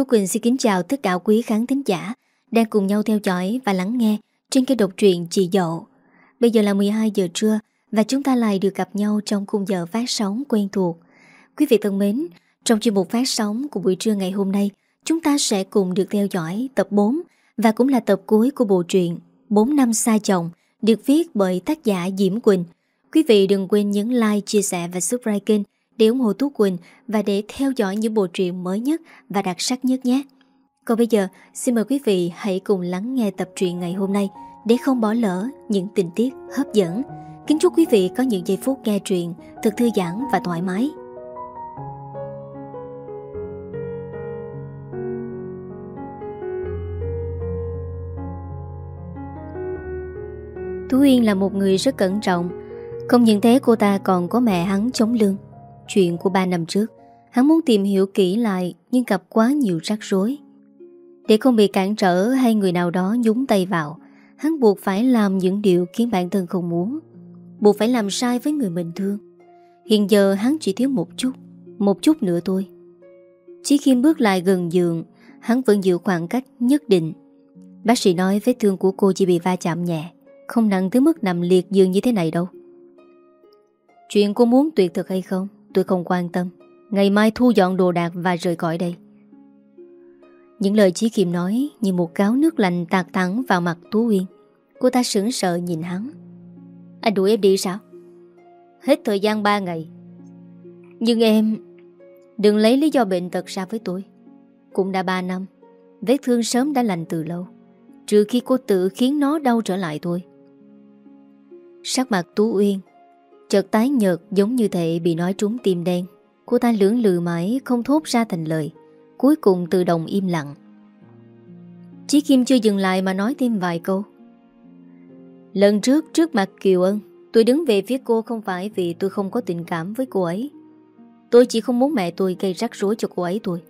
Thu Quỳnh xin kính chào tất cả quý khán thính giả đang cùng nhau theo dõi và lắng nghe trên kênh độc truyện Chị Dậu. Bây giờ là 12 giờ trưa và chúng ta lại được gặp nhau trong khung giờ phát sóng quen thuộc. Quý vị thân mến, trong chuyên mục phát sóng của buổi trưa ngày hôm nay, chúng ta sẽ cùng được theo dõi tập 4 và cũng là tập cuối của bộ truyện 4 năm xa chồng được viết bởi tác giả Diễm Quỳnh. Quý vị đừng quên nhấn like, chia sẻ và subscribe kênh để ủng hộ Tú Quỳnh và để theo dõi những bộ truyện mới nhất và đặc sắc nhất nhé. Còn bây giờ, xin mời quý vị hãy cùng lắng nghe tập truyện ngày hôm nay để không bỏ lỡ những tình tiết hấp dẫn. Kính chúc quý vị có những giây phút nghe truyện thật thư giãn và thoải mái. Tú Uyên là một người rất cẩn trọng Không những thế cô ta còn có mẹ hắn chống lưng Chuyện của ba năm trước. Hắn muốn tìm hiểu kỹ lại Nhưng gặp quá nhiều rắc rối. Để không bị cản trở hay người nào đó nhúng tay vào. Hắn buộc phải làm những điều khiến bản thân không muốn. Buộc phải làm sai với người mình thương. Hiện giờ hắn chỉ thiếu một chút Một chút nữa thôi. Chỉ khi bước lại gần giường, Hắn vẫn giữ khoảng cách nhất định. Bác sĩ nói vết thương của cô chỉ bị va chạm nhẹ, Không nặng tới mức nằm liệt giường như thế này đâu. Chuyện cô muốn tuyệt thực hay không? Tôi không quan tâm. Ngày mai thu dọn đồ đạc và rời khỏi đây. Những lời Chí Kim nói Như một cáo nước lạnh tạt thẳng vào mặt Tú Uyên. Cô ta sững sợ nhìn hắn. Anh đuổi em đi sao? Hết thời gian 3 ngày. Nhưng em, Đừng lấy lý do bệnh tật ra với tôi. Cũng đã 3 năm, Vết thương sớm đã lành từ lâu. Trừ khi cô tự khiến nó đau trở lại thôi. Sắc mặt Tú Uyên Chợt tái nhợt giống như thể bị nói trúng tim đen. Cô ta lưỡng lự mãi không thốt ra thành lời, Cuối cùng tự động im lặng. Chí Kim chưa dừng lại mà nói thêm vài câu. Lần trước trước mặt Kiều Ân, Tôi đứng về phía cô không phải vì tôi không có tình cảm với cô ấy. Tôi chỉ không muốn mẹ tôi gây rắc rối cho cô ấy thôi.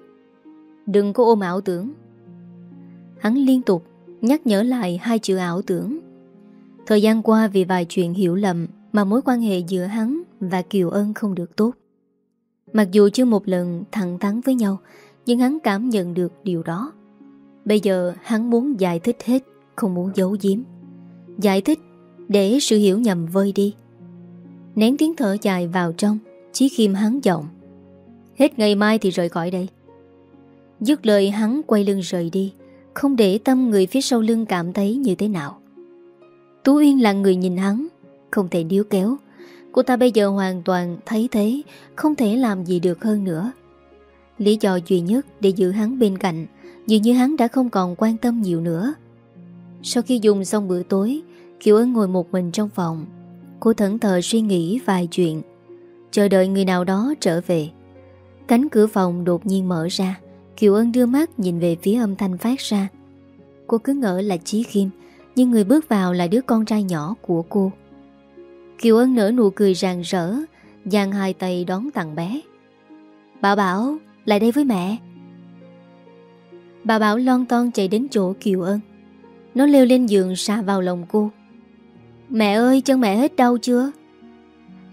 Đừng có ôm ảo tưởng. Hắn liên tục nhắc nhở lại hai chữ ảo tưởng. Thời gian qua vì vài chuyện hiểu lầm mà mối quan hệ giữa hắn và Kiều Ân không được tốt. Mặc dù chưa một lần thẳng thắn với nhau, nhưng hắn cảm nhận được điều đó. Bây giờ hắn muốn giải thích hết, không muốn giấu giếm. Giải thích để sự hiểu nhầm vơi đi. Nén tiếng thở dài vào trong, chí khiêm hắn giọng. Hết ngày mai thì rời khỏi đây. Dứt lời hắn quay lưng rời đi, không để tâm người phía sau lưng cảm thấy như thế nào. Tú Uyên là người nhìn hắn, không thể níu kéo. Cô ta bây giờ hoàn toàn thấy thế, Không thể làm gì được hơn nữa. Lý do duy nhất để giữ hắn bên cạnh, Dường như hắn đã không còn quan tâm nhiều nữa. Sau khi dùng xong bữa tối, Kiều Ân ngồi một mình trong phòng. Cô thẫn thờ suy nghĩ vài chuyện. Chờ đợi người nào đó trở về. Cánh cửa phòng đột nhiên mở ra. Kiều Ân đưa mắt nhìn về phía âm thanh phát ra. Cô cứ ngỡ là Chí Khiêm, Nhưng người bước vào là đứa con trai nhỏ của cô. Kiều Ân nở nụ cười ràng rỡ, Giang hai tay đón tặng bé. Bảo Bảo, Lại đây với mẹ. Bà Bảo lon ton chạy đến chỗ Kiều Ân. Nó leo lên giường xa vào lòng cô. Mẹ ơi, chân mẹ hết đau chưa?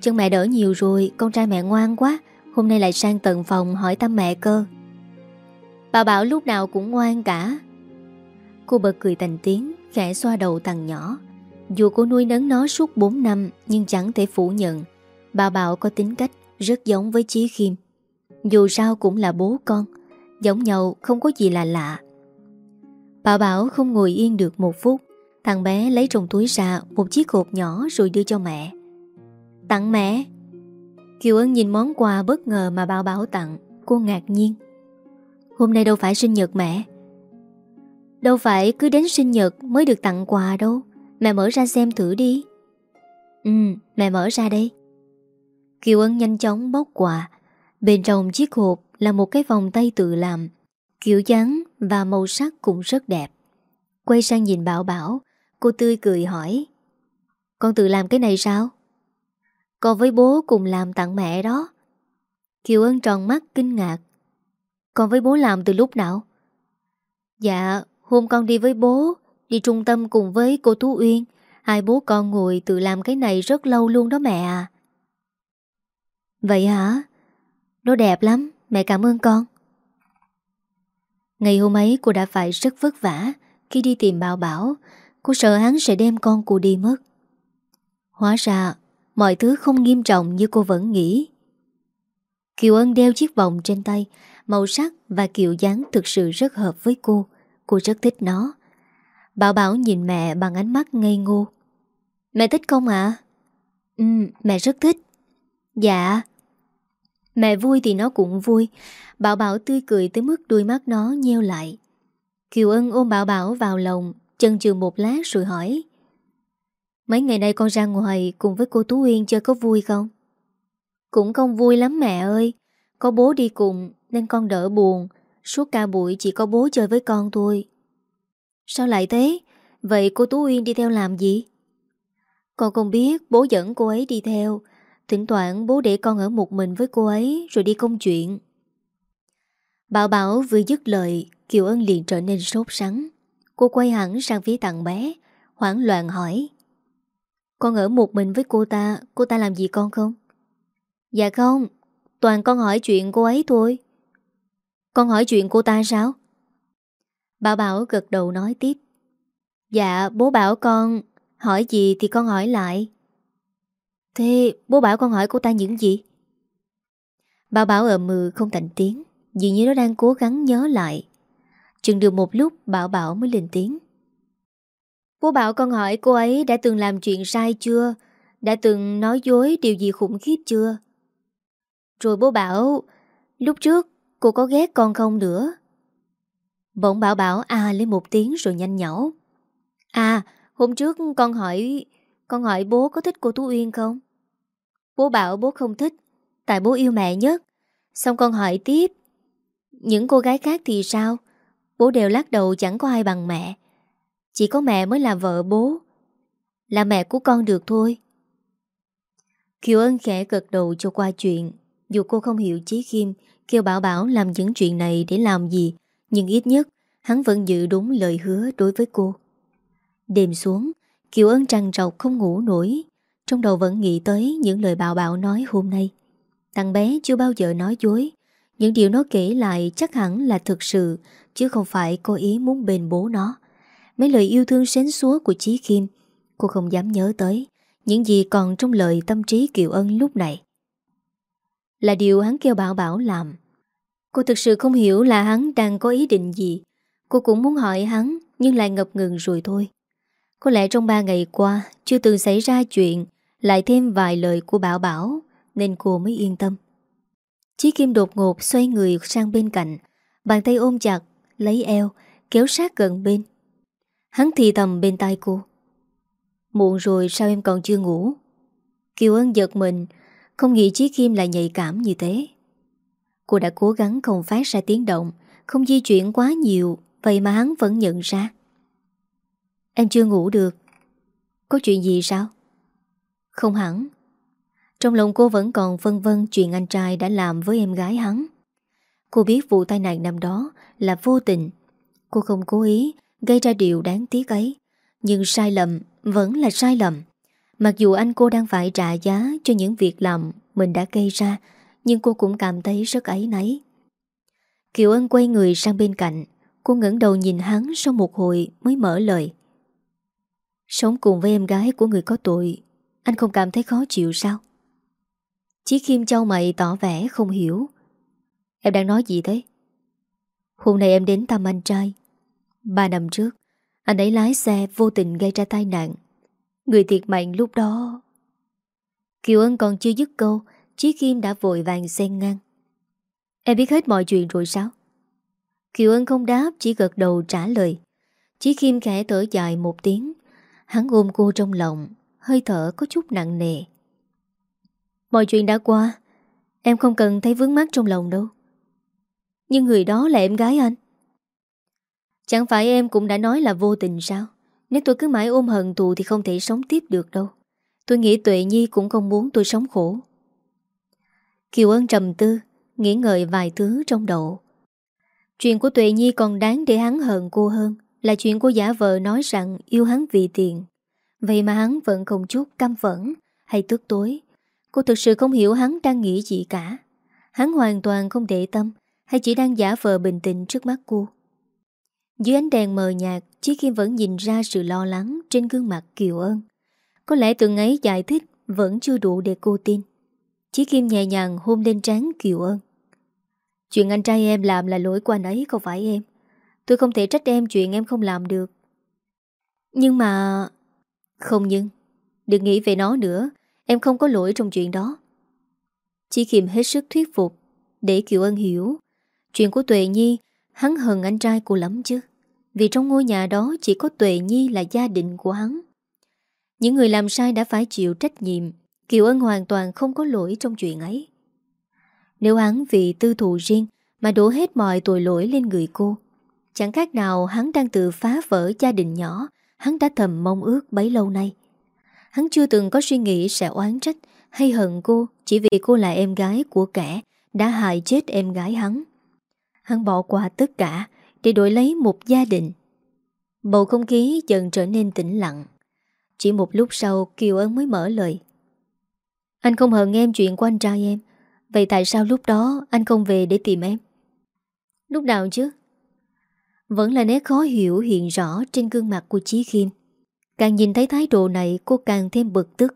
Chân mẹ đỡ nhiều rồi, Con trai mẹ ngoan quá, Hôm nay lại sang tận phòng hỏi thăm mẹ cơ. Bà Bảo lúc nào cũng ngoan cả. Cô bật cười thành tiếng, Khẽ xoa đầu thằng nhỏ dù cô nuôi nấng nó suốt 4 năm nhưng chẳng thể phủ nhận Bà Bảo có tính cách rất giống với Chí Khiêm. Dù sao cũng là bố con, giống nhau không có gì là lạ. Bà Bảo không ngồi yên được một phút, thằng bé lấy trong túi ra một chiếc hộp nhỏ rồi đưa cho mẹ. Tặng mẹ. Kiều Ân nhìn món quà bất ngờ mà bà Bảo tặng, cô ngạc nhiên. Hôm nay đâu phải sinh nhật mẹ. Đâu phải cứ đến sinh nhật mới được tặng quà đâu. Mẹ mở ra xem thử đi. Ừ mẹ mở ra đây. Kiều Ân nhanh chóng bóc quà. Bên trong chiếc hộp là một cái vòng tay tự làm Kiểu dáng và màu sắc cũng rất đẹp. Quay sang nhìn Bảo Bảo Cô tươi cười hỏi Con tự làm cái này sao? Con với bố cùng làm tặng mẹ đó. Kiều Ân tròn mắt kinh ngạc Con với bố làm từ lúc nào? Dạ, hôm con đi với bố Đi trung tâm cùng với cô Tú Uyên. Hai bố con ngồi tự làm cái này rất lâu luôn đó mẹ à. Vậy hả? Nó đẹp lắm, mẹ cảm ơn con. Ngày hôm ấy cô đã phải rất vất vả Khi đi tìm Bảo Bảo. Cô sợ hắn sẽ đem con cô đi mất. Hóa ra Mọi thứ không nghiêm trọng như cô vẫn nghĩ. Kiều Ân đeo chiếc vòng trên tay Màu sắc và kiểu dáng thực sự rất hợp với cô. Cô rất thích nó. Bảo Bảo nhìn mẹ bằng ánh mắt ngây ngô. Mẹ thích không ạ? À? Ừ, mẹ rất thích. Dạ. Mẹ vui thì nó cũng vui. Bảo Bảo tươi cười tới mức đuôi mắt nó nheo lại. Kiều Ân ôm Bảo Bảo vào lòng Chân chừ một lát rồi hỏi. Mấy ngày nay con ra ngoài Cùng với cô Tú Uyên chơi có vui không? Cũng không vui lắm mẹ ơi. Có bố đi cùng Nên con đỡ buồn. Suốt cả buổi chỉ có bố chơi với con thôi. Sao lại thế? Vậy cô Tú Uyên đi theo làm gì? Con không biết, bố dẫn cô ấy đi theo. Thỉnh thoảng bố để con ở một mình với cô ấy, Rồi đi công chuyện. Bảo Bảo vừa dứt lời, Kiều Ân liền trở nên sốt sắng. Cô quay hẳn sang phía tặng bé, Hoảng loạn hỏi, Con ở một mình với cô ta Cô ta làm gì con không? Dạ không, Toàn con hỏi chuyện cô ấy thôi. Con hỏi chuyện cô ta sao? Bảo Bảo gật đầu nói tiếp. Dạ bố bảo con Hỏi gì thì con hỏi lại. Thế bố bảo con hỏi cô ta những gì? Bảo Bảo ở mừ không thành tiếng, Dường như nó đang cố gắng nhớ lại. Chừng được một lúc, Bảo Bảo mới lên tiếng. Bố bảo con hỏi cô ấy đã từng làm chuyện sai chưa? Đã từng nói dối điều gì khủng khiếp chưa? Rồi bố bảo, Lúc trước cô có ghét con không nữa? Bỗng Bảo Bảo à lên một tiếng rồi nhanh nhỏ À hôm trước con hỏi Con hỏi bố có thích cô Tú Uyên không? Bố bảo bố không thích, Tại bố yêu mẹ nhất. Xong con hỏi tiếp, Những cô gái khác thì sao? Bố đều lắc đầu chẳng có ai bằng mẹ. Chỉ có mẹ mới là vợ bố, Là mẹ của con được thôi. Kiều Ân khẽ gật đầu cho qua chuyện. Dù cô không hiểu Chí Kim, Kêu Bảo Bảo làm những chuyện này để làm gì? Nhưng ít nhất, Hắn vẫn giữ đúng lời hứa đối với cô. Đêm xuống, Kiều Ân trằn trọc không ngủ nổi. Trong đầu vẫn nghĩ tới những lời Bảo Bảo nói hôm nay. Thằng bé chưa bao giờ nói dối. Những điều nó kể lại chắc hẳn là thực sự, Chứ không phải cô ý muốn bền bố nó. Mấy lời yêu thương xến xúa của Chí Kim, Cô không dám nhớ tới Những gì còn trong lời tâm trí Kiều Ân lúc này. Là điều hắn kêu Bảo Bảo làm. Cô thực sự không hiểu là hắn đang có ý định gì. Cô cũng muốn hỏi hắn, Nhưng lại ngập ngừng rồi thôi. Có lẽ trong ba ngày qua, Chưa từng xảy ra chuyện, Lại thêm vài lời của Bảo Bảo, Nên cô mới yên tâm. Chí Kim đột ngột xoay người sang bên cạnh, Bàn tay ôm chặt, Lấy eo, Kéo sát gần bên. Hắn thì thầm bên tai cô. Muộn rồi sao em còn chưa ngủ? Kiều Ân giật mình, Không nghĩ Chí Kim lại nhạy cảm như thế. Cô đã cố gắng không phát ra tiếng động, Không di chuyển quá nhiều, Vậy mà hắn vẫn nhận ra. Em chưa ngủ được. Có chuyện gì sao? Không hẳn. Trong lòng cô vẫn còn vân vân Chuyện anh trai đã làm với em gái hắn. Cô biết vụ tai nạn năm đó Là vô tình. Cô không cố ý gây ra điều đáng tiếc ấy, Nhưng sai lầm vẫn là sai lầm. Mặc dù anh cô đang phải trả giá Cho những việc làm mình đã gây ra nhưng cô cũng cảm thấy rất ấy nấy Kiều Ân quay người sang bên cạnh. Cô ngẩng đầu nhìn hắn sau một hồi mới mở lời. Sống cùng với em gái của người có tội, Anh không cảm thấy khó chịu sao? Chí Kim Châu mày tỏ vẻ không hiểu. Em đang nói gì thế? Hôm nay em đến thăm anh trai. Ba năm trước, Anh ấy lái xe vô tình gây ra tai nạn. Người thiệt mạng lúc đó. Kiều Ân còn chưa dứt câu Chí Kim đã vội vàng xen ngang. Em biết hết mọi chuyện rồi sao? Kiều Ân không đáp, Chỉ gật đầu trả lời. Chí Kim khẽ thở dài một tiếng. Hắn ôm cô trong lòng, Hơi thở có chút nặng nề. Mọi chuyện đã qua, Em không cần thấy vướng mắt trong lòng đâu. Nhưng người đó là em gái anh. Chẳng phải em cũng đã nói là vô tình sao? Nếu tôi cứ mãi ôm hận thù Thì không thể sống tiếp được đâu. Tôi nghĩ Tuệ Nhi cũng không muốn tôi sống khổ. Kiều Ân trầm tư, Nghĩ ngợi vài thứ trong đầu. Chuyện của Tuệ Nhi còn đáng để hắn hận cô hơn, Là chuyện của giả vợ nói rằng Yêu hắn vì tiền. Vậy mà hắn vẫn không chút căm phẫn, Hay tức tối. Cô thực sự không hiểu hắn đang nghĩ gì cả. Hắn hoàn toàn không để tâm, Hay chỉ đang giả vờ bình tĩnh trước mắt cô. Dưới ánh đèn mờ nhạt, Chí Kim vẫn nhìn ra sự lo lắng Trên gương mặt Kiều Ân. Có lẽ từng ấy giải thích Vẫn chưa đủ để cô tin. Chí Kim nhẹ nhàng hôn lên trán Kiều ân. Chuyện anh trai em làm là lỗi của anh ấy Không phải em. Tôi không thể trách em chuyện em không làm được. Nhưng mà Không nhưng, Đừng nghĩ về nó nữa. Em không có lỗi trong chuyện đó. Chí Kim hết sức thuyết phục Để Kiều Ân hiểu. Chuyện của Tuệ Nhi, Hắn hận anh trai cô lắm chứ. Vì trong ngôi nhà đó chỉ có Tuệ Nhi là gia đình của hắn. Những người làm sai đã phải chịu trách nhiệm. Kiều Ân hoàn toàn không có lỗi trong chuyện ấy. Nếu hắn vì tư thù riêng Mà đổ hết mọi tội lỗi lên người cô, Chẳng khác nào hắn đang tự phá vỡ gia đình nhỏ Hắn đã thầm mong ước bấy lâu nay. Hắn chưa từng có suy nghĩ sẽ oán trách Hay hận cô Chỉ vì cô là em gái của kẻ Đã hại chết em gái hắn. Hắn bỏ qua tất cả Để đổi lấy một gia đình. Bầu không khí dần trở nên tĩnh lặng. Chỉ một lúc sau, Kiều Ân mới mở lời. Anh không hận em chuyện của anh trai em. Vậy tại sao lúc đó anh không về để tìm em? Lúc nào chứ? Vẫn là nét khó hiểu hiện rõ trên gương mặt của Chí Khiêm Càng nhìn thấy thái độ này, cô càng thêm bực tức.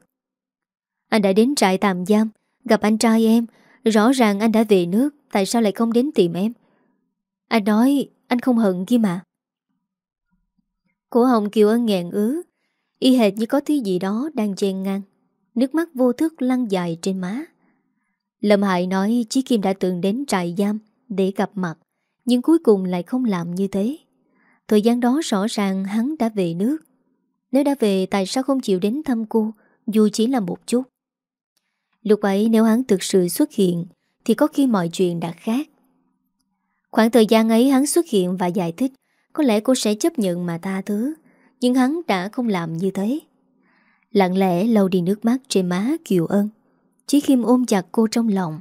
Anh đã đến trại tạm giam, Gặp anh trai em. Rõ ràng anh đã về nước, Tại sao lại không đến tìm em? Anh nói anh không hận kia mà. Cổ hồng Kiều Ân nghẹn ứ, Y hệt như có thứ gì đó đang chen ngang. Nước mắt vô thức lăn dài trên má. Lâm Hải nói Chí Kim đã từng đến trại giam Để gặp mặt, Nhưng cuối cùng lại không làm như thế. Thời gian đó rõ ràng hắn đã về nước. Nếu đã về, tại sao không chịu đến thăm cô, Dù chỉ là một chút? Lúc ấy nếu hắn thực sự xuất hiện, Thì có khi mọi chuyện đã khác. Khoảng thời gian ấy hắn xuất hiện và giải thích, Có lẽ cô sẽ chấp nhận mà tha thứ, Nhưng hắn đã không làm như thế. Lặng lẽ lau đi nước mắt trên má Kiều Ân. Chí khiêm ôm chặt cô trong lòng,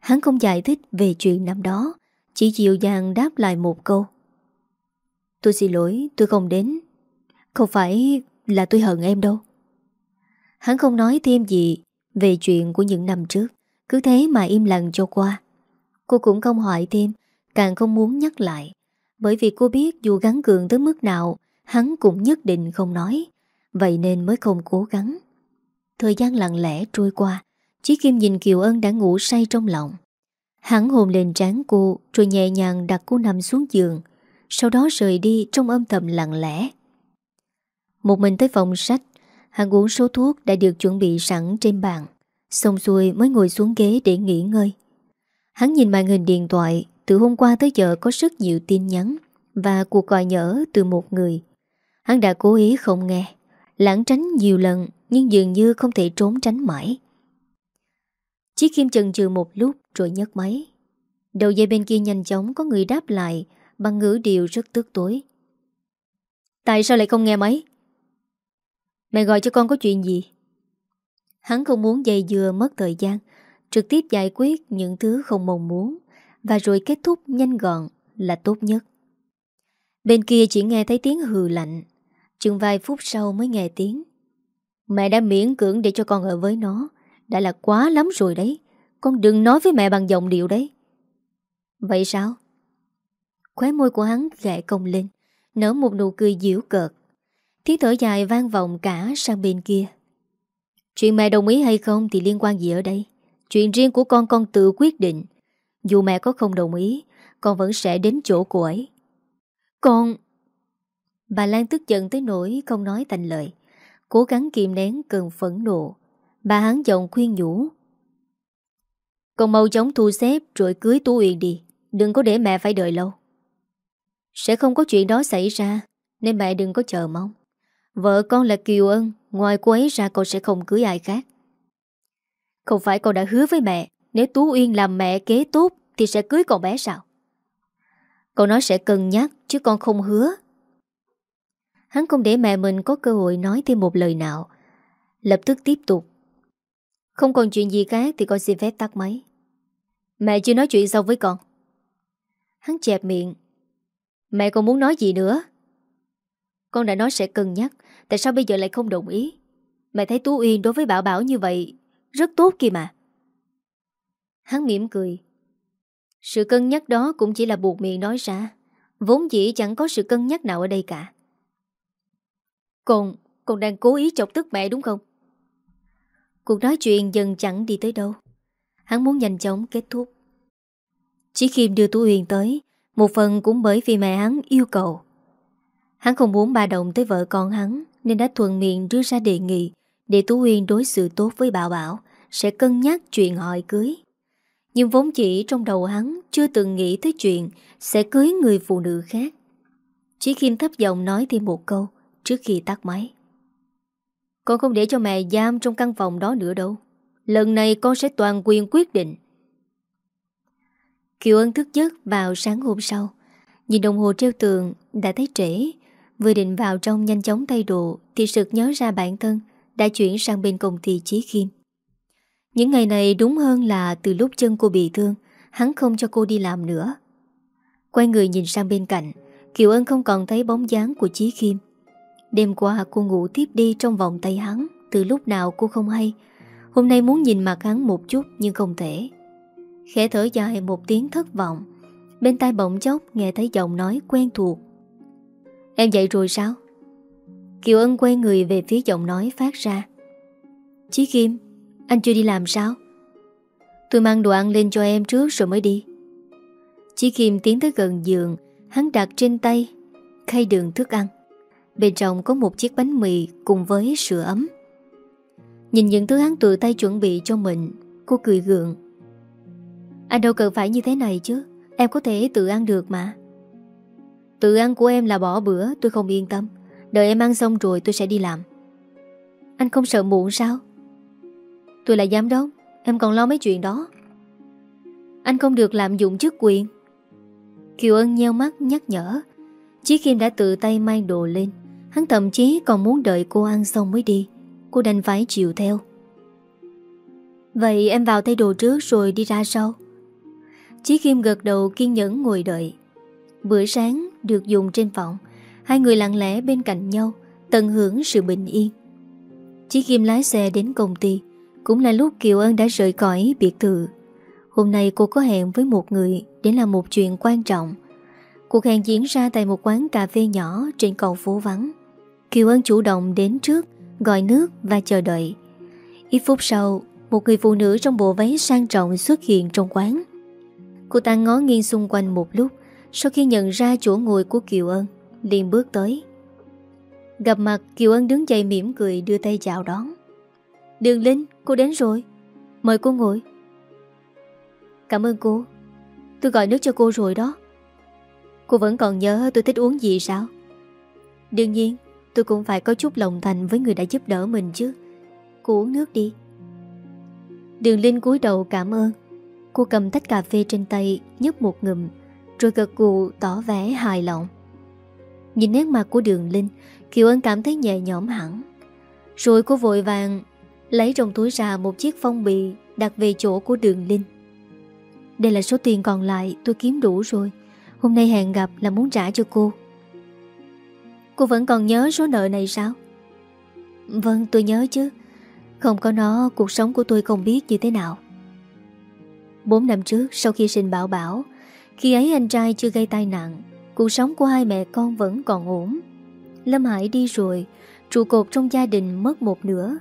Hắn không giải thích về chuyện năm đó, Chỉ dịu dàng đáp lại một câu. Tôi xin lỗi, tôi không đến. Không phải là tôi hận em đâu. Hắn không nói thêm gì Về chuyện của những năm trước, Cứ thế mà im lặng cho qua. Cô cũng không hỏi thêm, Càng không muốn nhắc lại, Bởi vì cô biết dù gắn cường tới mức nào, Hắn cũng nhất định không nói. Vậy nên mới không cố gắng. Thời gian lặng lẽ trôi qua, Chí Kim nhìn Kiều Ân đã ngủ say trong lòng. Hắn hồn lên trán cô, Rồi nhẹ nhàng đặt cô nằm xuống giường, Sau đó rời đi trong âm thầm lặng lẽ. Một mình tới phòng sách, Hắn uống số thuốc đã được chuẩn bị sẵn trên bàn, Xong xuôi mới ngồi xuống ghế để nghỉ ngơi. Hắn nhìn màn hình điện thoại, từ hôm qua tới giờ có rất nhiều tin nhắn Và cuộc gọi nhỡ từ một người. Hắn đã cố ý không nghe. Lãng tránh nhiều lần Nhưng dường như không thể trốn tránh mãi. Chiếc kim chần chừ một lúc Rồi nhấc máy. Đầu dây bên kia nhanh chóng có người đáp lại Bằng ngữ điệu rất tức tối. Tại sao lại không nghe máy? Mẹ gọi cho con có chuyện gì? Hắn không muốn dây dừa mất thời gian Trực tiếp giải quyết những thứ không mong muốn và rồi kết thúc nhanh gọn là tốt nhất. Bên kia chỉ nghe thấy tiếng hừ lạnh, chừng vài phút sau mới nghe tiếng. Mẹ đã miễn cưỡng để cho con ở với nó, đã là quá lắm rồi đấy. Con đừng nói với mẹ bằng giọng điệu đấy. Vậy sao? Khóe môi của hắn gẹ cong lên, nở một nụ cười dịu cợt. Tiếng thở dài vang vọng cả sang bên kia. Chuyện mẹ đồng ý hay không thì liên quan gì ở đây? Chuyện riêng của con con tự quyết định. Dù mẹ có không đồng ý Con vẫn sẽ đến chỗ của ấy Con Bà Lan tức giận tới nỗi không nói thành lời. Cố gắng kìm nén cơn phẫn nộ. Bà hắn giọng khuyên nhủ. Con mau chóng thu xếp Rồi cưới Tú Uyên đi. Đừng có để mẹ phải đợi lâu. Sẽ không có chuyện đó xảy ra, Nên mẹ đừng có chờ mong. Vợ con là Kiều Ân, Ngoài cô ấy ra con sẽ không cưới ai khác. Không phải con đã hứa với mẹ, nếu Tú Uyên làm mẹ kế tốt Thì sẽ cưới con bé sao? Con nói sẽ cân nhắc, Chứ con không hứa. Hắn không để mẹ mình có cơ hội nói thêm một lời nào. Lập tức tiếp tục. Không còn chuyện gì khác Thì con xin phép tắt máy. Mẹ chưa nói chuyện xong với con. Hắn chẹp miệng. Mẹ còn muốn nói gì nữa? Con đã nói sẽ cân nhắc, Tại sao bây giờ lại không đồng ý? Mẹ thấy Tú Uyên đối với Bảo Bảo như vậy, Rất tốt kìa mà. Hắn mỉm cười. Sự cân nhắc đó cũng chỉ là buộc miệng nói ra. Vốn dĩ chẳng có sự cân nhắc nào ở đây cả. Con, con đang cố ý chọc tức mẹ đúng không? Cuộc nói chuyện dần chẳng đi tới đâu. Hắn muốn nhanh chóng kết thúc. Chỉ khi đưa Tú Huyền tới Một phần cũng bởi vì mẹ hắn yêu cầu. Hắn không muốn bà động tới vợ con hắn Nên đã thuận miệng đưa ra đề nghị Để Tú Huyền đối xử tốt với Bảo Bảo Sẽ cân nhắc chuyện hỏi cưới. Nhưng vốn chỉ trong đầu hắn Chưa từng nghĩ tới chuyện Sẽ cưới người phụ nữ khác. Chỉ Kim thấp giọng nói thêm một câu Trước khi tắt máy. Con không để cho mẹ giam trong căn phòng đó nữa đâu. Lần này con sẽ toàn quyền quyết định. Kiều Ân thức giấc vào sáng hôm sau. Nhìn đồng hồ treo tường, Đã thấy trễ. Vừa định vào trong nhanh chóng thay đồ, Thì sực nhớ ra bản thân Đã chuyển sang bên công ty Chí Khiêm. Những ngày này đúng hơn là Từ lúc chân cô bị thương, Hắn không cho cô đi làm nữa. Quay người nhìn sang bên cạnh, Kiều Ân không còn thấy bóng dáng của Chí Khiêm. Đêm qua cô ngủ tiếp đi trong vòng tay hắn, Từ lúc nào cô không hay. Hôm nay muốn nhìn mặt hắn một chút Nhưng không thể. Khẽ thở dài một tiếng thất vọng. Bên tai bỗng chốc nghe thấy giọng nói quen thuộc. Em dậy rồi sao? Kiều Ân quay người về phía giọng nói phát ra. Chí Kim, Anh chưa đi làm sao? Tôi mang đồ ăn lên cho em trước rồi mới đi. Chí Kim tiến tới gần giường, Hắn đặt trên tay, Khay đường thức ăn. Bên trong có một chiếc bánh mì Cùng với sữa ấm. Nhìn những thứ hắn tự tay chuẩn bị cho mình, Cô cười gượng. Anh đâu cần phải như thế này chứ, Em có thể tự ăn được mà. Tự ăn của em là bỏ bữa, Tôi không yên tâm. Đợi em ăn xong rồi tôi sẽ đi làm. Anh không sợ muộn sao? Tôi là giám đốc, Em còn lo mấy chuyện đó. Anh không được lạm dụng chức quyền. Kiều Ân nheo mắt nhắc nhở, Chí Kim đã tự tay mang đồ lên. Hắn thậm chí còn muốn đợi cô ăn xong mới đi. Cô đành phải chịu theo. Vậy em vào thay đồ trước rồi đi ra sau. Chí Kim gật đầu kiên nhẫn ngồi đợi. Bữa sáng được dùng trên phòng, Hai người lặng lẽ bên cạnh nhau, Tận hưởng sự bình yên. Chí Kim lái xe đến công ty, Cũng là lúc Kiều Ân đã rời khỏi biệt thự. Hôm nay cô có hẹn với một người Để làm một chuyện quan trọng. Cuộc hẹn diễn ra tại một quán cà phê nhỏ Trên cầu phố vắng. Kiều Ân chủ động đến trước Gọi nước và chờ đợi. Ít phút sau Một người phụ nữ trong bộ váy sang trọng xuất hiện trong quán. Cô ta ngó nghiêng xung quanh một lúc Sau khi nhận ra chỗ ngồi của Kiều Ân liền bước tới. Gặp mặt Kiều Ân đứng dậy mỉm cười đưa tay chào đón. Đường Linh, cô đến rồi. Mời cô ngồi. Cảm ơn cô. Tôi gọi nước cho cô rồi đó. Cô vẫn còn nhớ tôi thích uống gì sao? Đương nhiên. Tôi cũng phải có chút lòng thành với người đã giúp đỡ mình chứ. Cô uống nước đi. Đường Linh cúi đầu cảm ơn. Cô cầm tách cà phê trên tay, nhấp một ngụm, Rồi gật gù tỏ vẻ hài lòng. Nhìn nét mặt của đường Linh, Kiều Ân cảm thấy nhẹ nhõm hẳn. Rồi cô vội vàng Lấy trong túi ra một chiếc phong bì Đặt về chỗ của đường Linh. Đây là số tiền còn lại, tôi kiếm đủ rồi. Hôm nay hẹn gặp là muốn trả cho cô. Cô vẫn còn nhớ số nợ này sao? Vâng tôi nhớ chứ. Không có nó, cuộc sống của tôi không biết như thế nào. 4 năm trước, sau khi sinh bảo bảo, Khi ấy anh trai chưa gây tai nạn, Cuộc sống của hai mẹ con vẫn còn ổn. Lâm Hải đi rồi, Trụ cột trong gia đình mất một nửa.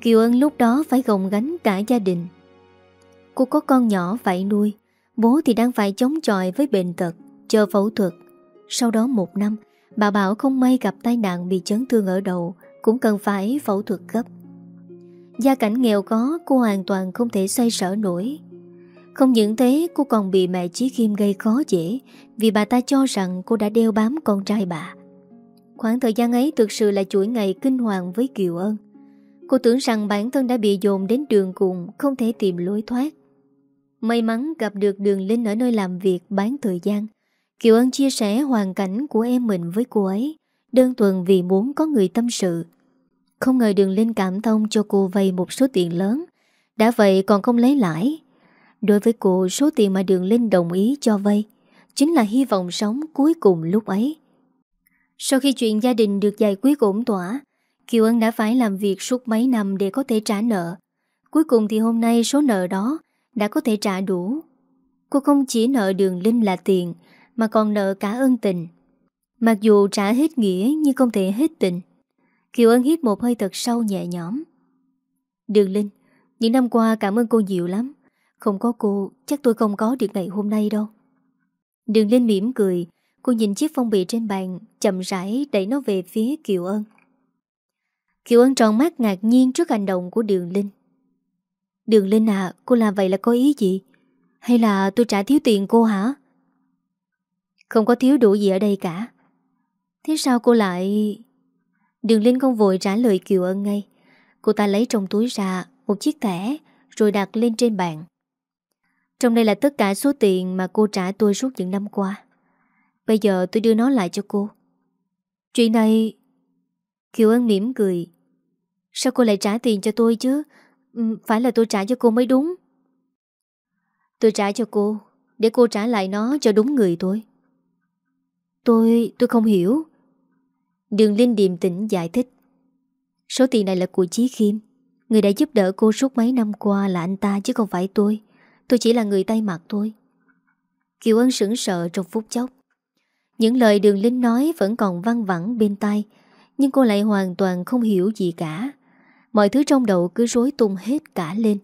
Kiều Ân lúc đó phải gồng gánh cả gia đình. Cô có con nhỏ phải nuôi, Bố thì đang phải chống chọi với bệnh tật, Chờ phẫu thuật. Sau đó một năm Bà Bảo không may gặp tai nạn bị chấn thương ở đầu, Cũng cần phải phẫu thuật gấp. Gia cảnh nghèo có, Cô hoàn toàn không thể xoay sở nổi. Không những thế, cô còn bị mẹ Chí Kim gây khó dễ, Vì bà ta cho rằng cô đã đeo bám con trai bà. Khoảng thời gian ấy thực sự là chuỗi ngày kinh hoàng với Kiều Ân. Cô tưởng rằng bản thân đã bị dồn đến đường cùng, Không thể tìm lối thoát. May mắn gặp được đường Linh ở nơi làm việc bán thời gian Kiều Ân chia sẻ hoàn cảnh của em mình với cô ấy. Đơn thuần vì muốn có người tâm sự. Không ngờ đường Linh cảm thông cho cô vay một số tiền lớn. Đã vậy còn không lấy lãi. Đối với cô, số tiền mà đường Linh đồng ý cho vay Chính là hy vọng sống cuối cùng lúc ấy. Sau khi chuyện gia đình được giải quyết ổn tỏa Kiều Ân đã phải làm việc suốt mấy năm để có thể trả nợ. Cuối cùng thì hôm nay số nợ đó đã có thể trả đủ. Cô không chỉ nợ đường Linh là tiền mà còn nợ cả ân tình. Mặc dù trả hết nghĩa Nhưng không thể hết tình. Kiều Ân hít một hơi thật sâu nhẹ nhõm. Đường Linh, Những năm qua cảm ơn cô nhiều lắm. Không có cô, chắc tôi không có được ngày hôm nay đâu. Đường Linh mỉm cười. Cô nhìn chiếc phong bì trên bàn, Chậm rãi đẩy nó về phía Kiều Ân. Kiều Ân tròn mắt ngạc nhiên trước hành động của Đường Linh. Đường Linh à Cô làm vậy là có ý gì? Hay là tôi trả thiếu tiền cô hả? Không có thiếu đủ gì ở đây cả. Thế sao cô lại Đường Linh không vội trả lời Kiều Ân ngay. Cô ta lấy trong túi ra Một chiếc thẻ, Rồi đặt lên trên bàn. Trong đây là tất cả số tiền mà cô trả tôi suốt những năm qua. Bây giờ tôi đưa nó lại cho cô. Chuyện này Kiều Ân mỉm cười. Sao cô lại trả tiền cho tôi chứ? Ừ, phải là tôi trả cho cô mới đúng. Tôi trả cho cô, Để cô trả lại nó cho đúng người tôi. Tôi... tôi không hiểu. Đường Linh điềm tĩnh giải thích. Số tiền này là của Chí Khiêm. Người đã giúp đỡ cô suốt mấy năm qua là anh ta chứ không phải tôi. Tôi chỉ là người tay mặt thôi. Kiều Ân sững sợ trong phút chốc. Những lời đường Linh nói vẫn còn văng vẳng bên tai, Nhưng cô lại hoàn toàn không hiểu gì cả. Mọi thứ trong đầu cứ rối tung hết cả lên.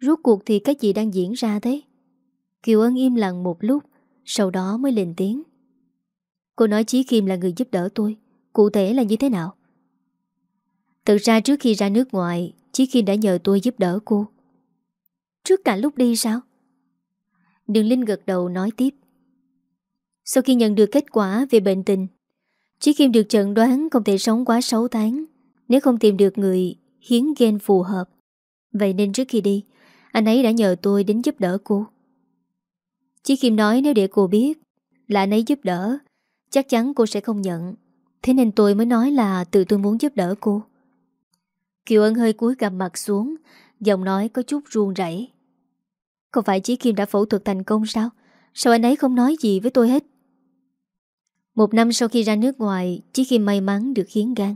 Rốt cuộc thì cái gì đang diễn ra thế? Kiều Ân im lặng một lúc, Sau đó mới lên tiếng. Cô nói Chí Kim là người giúp đỡ tôi. Cụ thể là như thế nào? Thực ra trước khi ra nước ngoài, Chí Kim đã nhờ tôi giúp đỡ cô. Trước cả lúc đi sao? Đường Linh gật đầu nói tiếp. Sau khi nhận được kết quả về bệnh tình, Chí Kim được chẩn đoán không thể sống quá 6 tháng. Nếu không tìm được người hiến gen phù hợp, Vậy nên trước khi đi, Anh ấy đã nhờ tôi đến giúp đỡ cô. Chí Kim nói nếu để cô biết, Là anh ấy giúp đỡ Chắc chắn cô sẽ không nhận. Thế nên tôi mới nói là tự tôi muốn giúp đỡ cô. Kiều Ân hơi cúi gằm mặt xuống, Giọng nói có chút ruông rảy Không phải Chí Kim đã phẫu thuật thành công sao? Sao anh ấy không nói gì với tôi hết? Một năm sau khi ra nước ngoài, Chí Kim may mắn được hiến gan.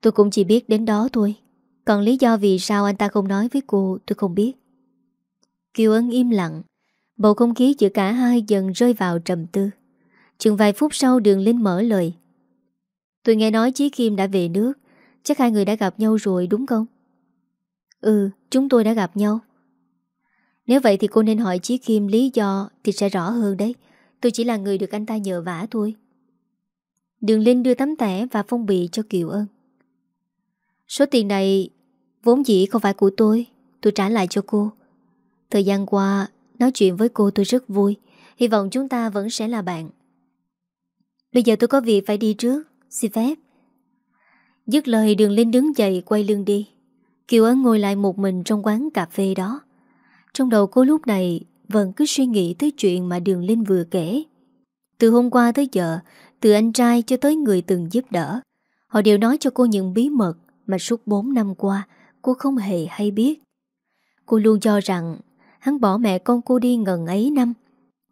Tôi cũng chỉ biết đến đó thôi. Còn lý do vì sao anh ta không nói với cô, Tôi không biết. Kiều Ân im lặng. Bầu không khí giữa cả hai dần rơi vào trầm tư. Chừng vài phút sau đường Linh mở lời. Tôi nghe nói Chí Kim đã về nước. Chắc hai người đã gặp nhau rồi đúng không? Ừ, chúng tôi đã gặp nhau. Nếu vậy thì cô nên hỏi Chí Kim lý do Thì sẽ rõ hơn đấy. Tôi chỉ là người được anh ta nhờ vả thôi. Đường Linh đưa tấm thẻ và phong bì cho Kiều Ân. Số tiền này Vốn dĩ không phải của tôi. Tôi trả lại cho cô. Thời gian qua Nói chuyện với cô tôi rất vui. Hy vọng chúng ta vẫn sẽ là bạn. Bây giờ tôi có việc phải đi trước. Xin phép. Dứt lời, đường Linh đứng dậy, quay lưng đi. Kiều Ấn ngồi lại một mình trong quán cà phê đó. Trong đầu cô lúc này, Vẫn cứ suy nghĩ tới chuyện mà đường Linh vừa kể. Từ hôm qua tới giờ, Từ anh trai cho tới người từng giúp đỡ, Họ đều nói cho cô những bí mật Mà suốt 4 năm qua Cô không hề hay biết. Cô luôn cho rằng Hắn bỏ mẹ con cô đi ngần ấy năm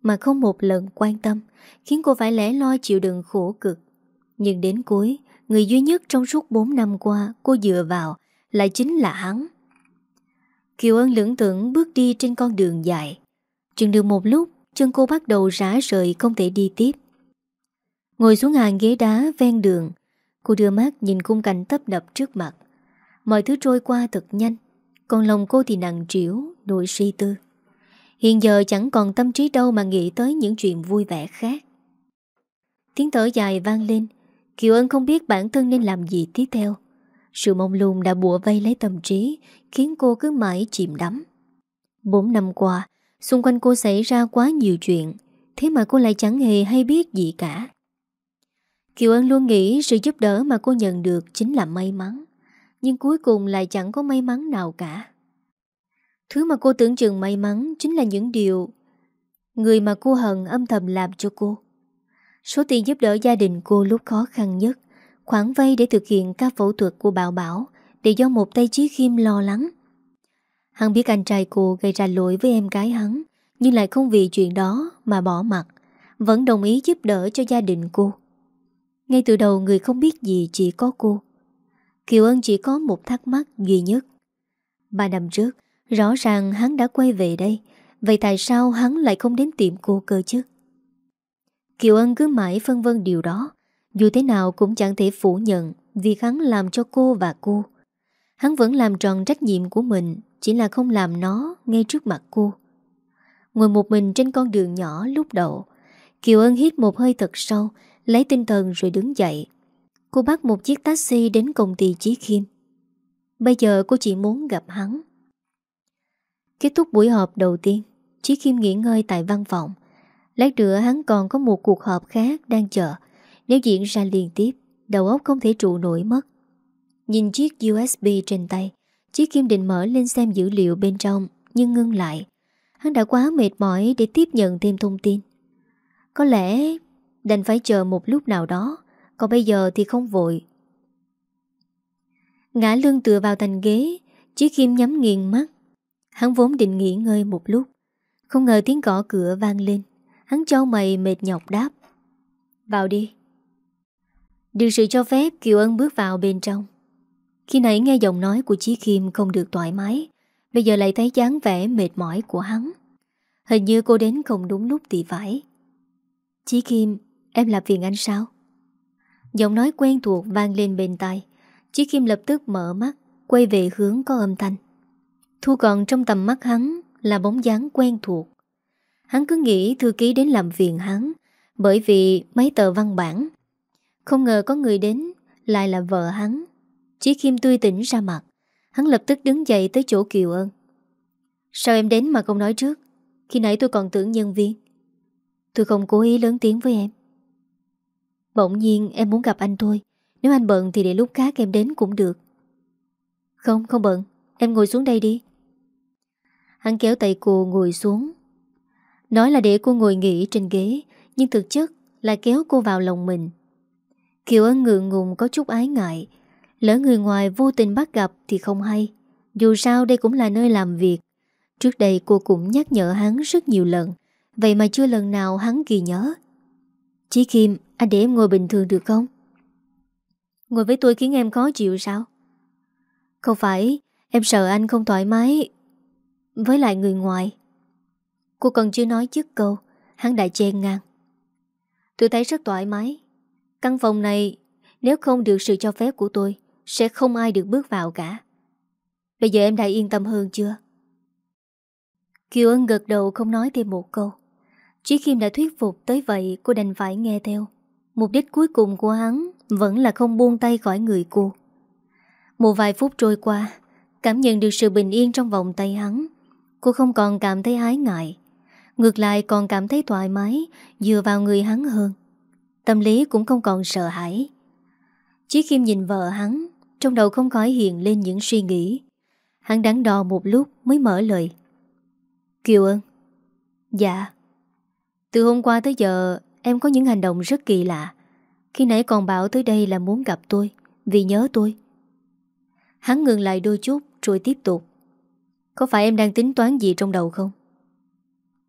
mà không một lần quan tâm, Khiến cô phải lẻ loi chịu đựng khổ cực. Nhưng đến cuối, Người duy nhất trong suốt 4 năm qua Cô dựa vào Lại chính là hắn. Kiều Ân lưỡng tưởng bước đi trên con đường dài. Chừng được một lúc, Chân cô bắt đầu rã rời không thể đi tiếp. Ngồi xuống hàng ghế đá ven đường, Cô đưa mắt nhìn khung cảnh tấp nập trước mặt. Mọi thứ trôi qua thật nhanh, Còn lòng cô thì nặng trĩu, Nỗi suy tư. Hiện giờ chẳng còn tâm trí đâu mà nghĩ tới những chuyện vui vẻ khác. Tiếng thở dài vang lên. Kiều Ân không biết bản thân nên làm gì tiếp theo. Sự mong lung đã bùa vây lấy tâm trí, Khiến cô cứ mãi chìm đắm. Bốn năm qua, Xung quanh cô xảy ra quá nhiều chuyện, Thế mà cô lại chẳng hề hay biết gì cả. Kiều Ân luôn nghĩ sự giúp đỡ mà cô nhận được chính là may mắn, Nhưng cuối cùng lại chẳng có may mắn nào cả. Thứ mà cô tưởng chừng may mắn chính là những điều người mà cô hận âm thầm làm cho cô. Số tiền giúp đỡ gia đình cô lúc khó khăn nhất, khoản vay để thực hiện các phẫu thuật của Bảo Bảo đều do một tay Chí Khiêm lo lắng. Hắn biết anh trai cô gây ra lỗi với em gái hắn, nhưng lại không vì chuyện đó mà bỏ mặt, vẫn đồng ý giúp đỡ cho gia đình cô. Ngay từ đầu người không biết gì chỉ có cô. Kiều Ân chỉ có một thắc mắc duy nhất. Ba năm trước, Rõ ràng hắn đã quay về đây, Vậy tại sao hắn lại không đến tiệm cô cơ chứ? Kiều Ân cứ mãi phân vân điều đó, Dù thế nào cũng chẳng thể phủ nhận Việc hắn làm cho cô và cô. Hắn vẫn làm tròn trách nhiệm của mình, Chỉ là không làm nó ngay trước mặt cô. Ngồi một mình trên con đường nhỏ lúc đầu, Kiều Ân hít một hơi thật sâu, Lấy tinh thần rồi đứng dậy. Cô bắt một chiếc taxi đến công ty Chí Khiêm. Bây giờ cô chỉ muốn gặp hắn. Kết thúc buổi họp đầu tiên, Chí Khiêm nghỉ ngơi tại văn phòng. Lát nữa hắn còn có một cuộc họp khác đang chờ. Nếu diễn ra liên tiếp, Đầu óc không thể trụ nổi mất. Nhìn chiếc USB trên tay, Chí Kim định mở lên xem dữ liệu bên trong, Nhưng ngưng lại. Hắn đã quá mệt mỏi để tiếp nhận thêm thông tin. Có lẽ Đành phải chờ một lúc nào đó, Còn bây giờ thì không vội. Ngã lưng tựa vào thành ghế, Chí Kim nhắm nghiền mắt. Hắn vốn định nghỉ ngơi một lúc. Không ngờ tiếng gõ cửa vang lên. Hắn cho mày mệt nhọc đáp. Vào đi. Được sự cho phép, Kiều Ân bước vào bên trong. Khi nãy nghe giọng nói của Chí Kim không được thoải mái, Bây giờ lại thấy dáng vẻ mệt mỏi của hắn. Hình như cô đến không đúng lúc thì phải. Chí Kim Em làm phiền anh sao? Giọng nói quen thuộc vang lên bên tai. Chí Kim lập tức mở mắt, Quay về hướng có âm thanh. Thu còn trong tầm mắt hắn Là bóng dáng quen thuộc. Hắn cứ nghĩ thư ký đến làm phiền hắn Bởi vì mấy tờ văn bản. Không ngờ có người đến Lại là vợ hắn. Chí Kim tươi tỉnh ra mặt. Hắn lập tức đứng dậy tới chỗ Kiều Ân. Sao em đến mà không nói trước? Khi nãy tôi còn tưởng nhân viên. Tôi không cố ý lớn tiếng với em. Bỗng nhiên em muốn gặp anh thôi. Nếu anh bận thì để lúc khác em đến cũng được. Không, không bận. Em ngồi xuống đây đi. Hắn kéo tay cô ngồi xuống. Nói là để cô ngồi nghỉ trên ghế, Nhưng thực chất là kéo cô vào lòng mình. Kiều Ân ngượng ngùng có chút ái ngại. Lỡ người ngoài vô tình bắt gặp thì không hay. Dù sao đây cũng là nơi làm việc. Trước đây cô cũng nhắc nhở hắn rất nhiều lần. Vậy mà chưa lần nào hắn ghi nhớ. Chí Kim, Anh để em ngồi bình thường được không? Ngồi với tôi khiến em khó chịu sao? Không phải, Em sợ anh không thoải mái với lại người ngoài. Cô còn chưa nói trước câu, Hắn đã chen ngang. Tôi thấy rất thoải mái. Căn phòng này, Nếu không được sự cho phép của tôi, Sẽ không ai được bước vào cả. Bây giờ em đã yên tâm hơn chưa? Kiều Ân gật đầu không nói thêm một câu. Chỉ Kim đã thuyết phục tới vậy, Cô đành phải nghe theo. Mục đích cuối cùng của hắn Vẫn là không buông tay khỏi người cô. Một vài phút trôi qua, Cảm nhận được sự bình yên trong vòng tay hắn. Cô không còn cảm thấy ái ngại. Ngược lại còn cảm thấy thoải mái, Dựa vào người hắn hơn. Tâm lý cũng không còn sợ hãi. Chí khi nhìn vợ hắn, Trong đầu không khỏi hiện lên những suy nghĩ. Hắn đắn đo một lúc mới mở lời. Kiều ơn Dạ. Từ hôm qua tới giờ, Em có những hành động rất kỳ lạ. Khi nãy còn bảo tới đây là muốn gặp tôi, Vì nhớ tôi. Hắn ngừng lại đôi chút Rồi tiếp tục. Có phải em đang tính toán gì trong đầu không?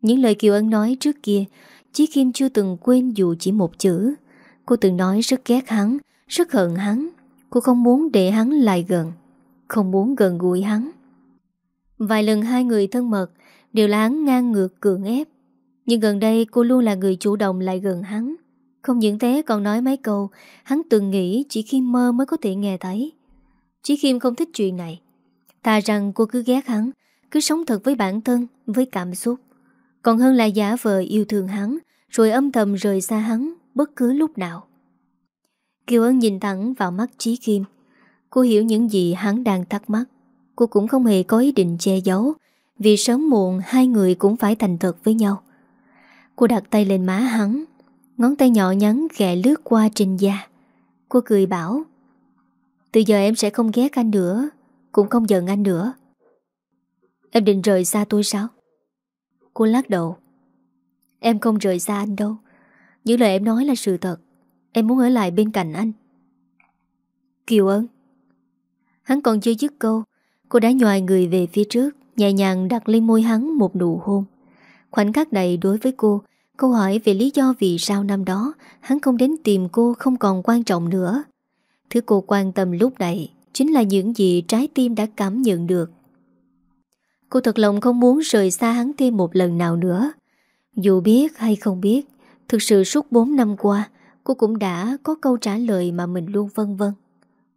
Những lời Kiều Ân nói trước kia, Chí Kim chưa từng quên dù chỉ một chữ. Cô từng nói rất ghét hắn, Rất hận hắn. Cô không muốn để hắn lại gần, Không muốn gần gũi hắn. Vài lần hai người thân mật Đều là hắn ngang ngược cường ép. Nhưng gần đây cô luôn là người chủ động lại gần hắn. Không những thế, còn nói mấy câu Hắn từng nghĩ chỉ khi mơ mới có thể nghe thấy. Chí Kim không thích chuyện này. Thà rằng cô cứ ghét hắn, Cứ sống thật với bản thân, Với cảm xúc. Còn hơn là giả vờ yêu thương hắn, Rồi âm thầm rời xa hắn Bất cứ lúc nào. Kiều Ân nhìn thẳng vào mắt Trí Kim. Cô hiểu những gì hắn đang thắc mắc. Cô cũng không hề có ý định che giấu, Vì sớm muộn Hai người cũng phải thành thật với nhau. Cô đặt tay lên má hắn, Ngón tay nhỏ nhắn ghẹ lướt qua trên da. Cô cười bảo, Từ giờ em sẽ không ghét anh nữa. Cũng không giận anh nữa. Em định rời xa tôi sao? Cô lắc đầu. Em không rời xa anh đâu. Những lời em nói là sự thật. Em muốn ở lại bên cạnh anh. Kiều ơn Hắn còn chưa dứt câu, Cô đã nhòi người về phía trước, Nhẹ nhàng đặt lên môi hắn một nụ hôn. Khoảnh khắc này đối với cô, Câu hỏi về lý do vì sao năm đó Hắn không đến tìm cô không còn quan trọng nữa. Thứ cô quan tâm lúc này Chính là những gì trái tim đã cảm nhận được. Cô thật lòng không muốn rời xa hắn thêm một lần nào nữa. Dù biết hay không biết, Thực sự suốt 4 năm qua, Cô cũng đã có câu trả lời mà mình luôn vân vân.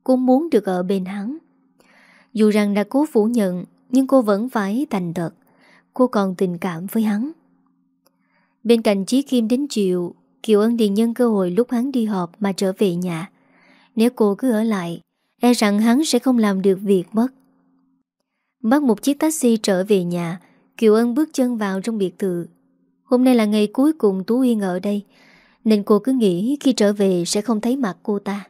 Cô muốn được ở bên hắn. Dù rằng đã cố phủ nhận, Nhưng cô vẫn phải thành thật. Cô còn tình cảm với hắn. Bên cạnh Chí Kim đến chiều, Kiều Ân Điền nhân cơ hội lúc hắn đi họp Mà trở về nhà. Nếu cô cứ ở lại E rằng hắn sẽ không làm được việc mất. Bắt một chiếc taxi trở về nhà, Kiều Ân bước chân vào trong biệt thự. Hôm nay là ngày cuối cùng Tú Yên ở đây, Nên cô cứ nghĩ khi trở về sẽ không thấy mặt cô ta.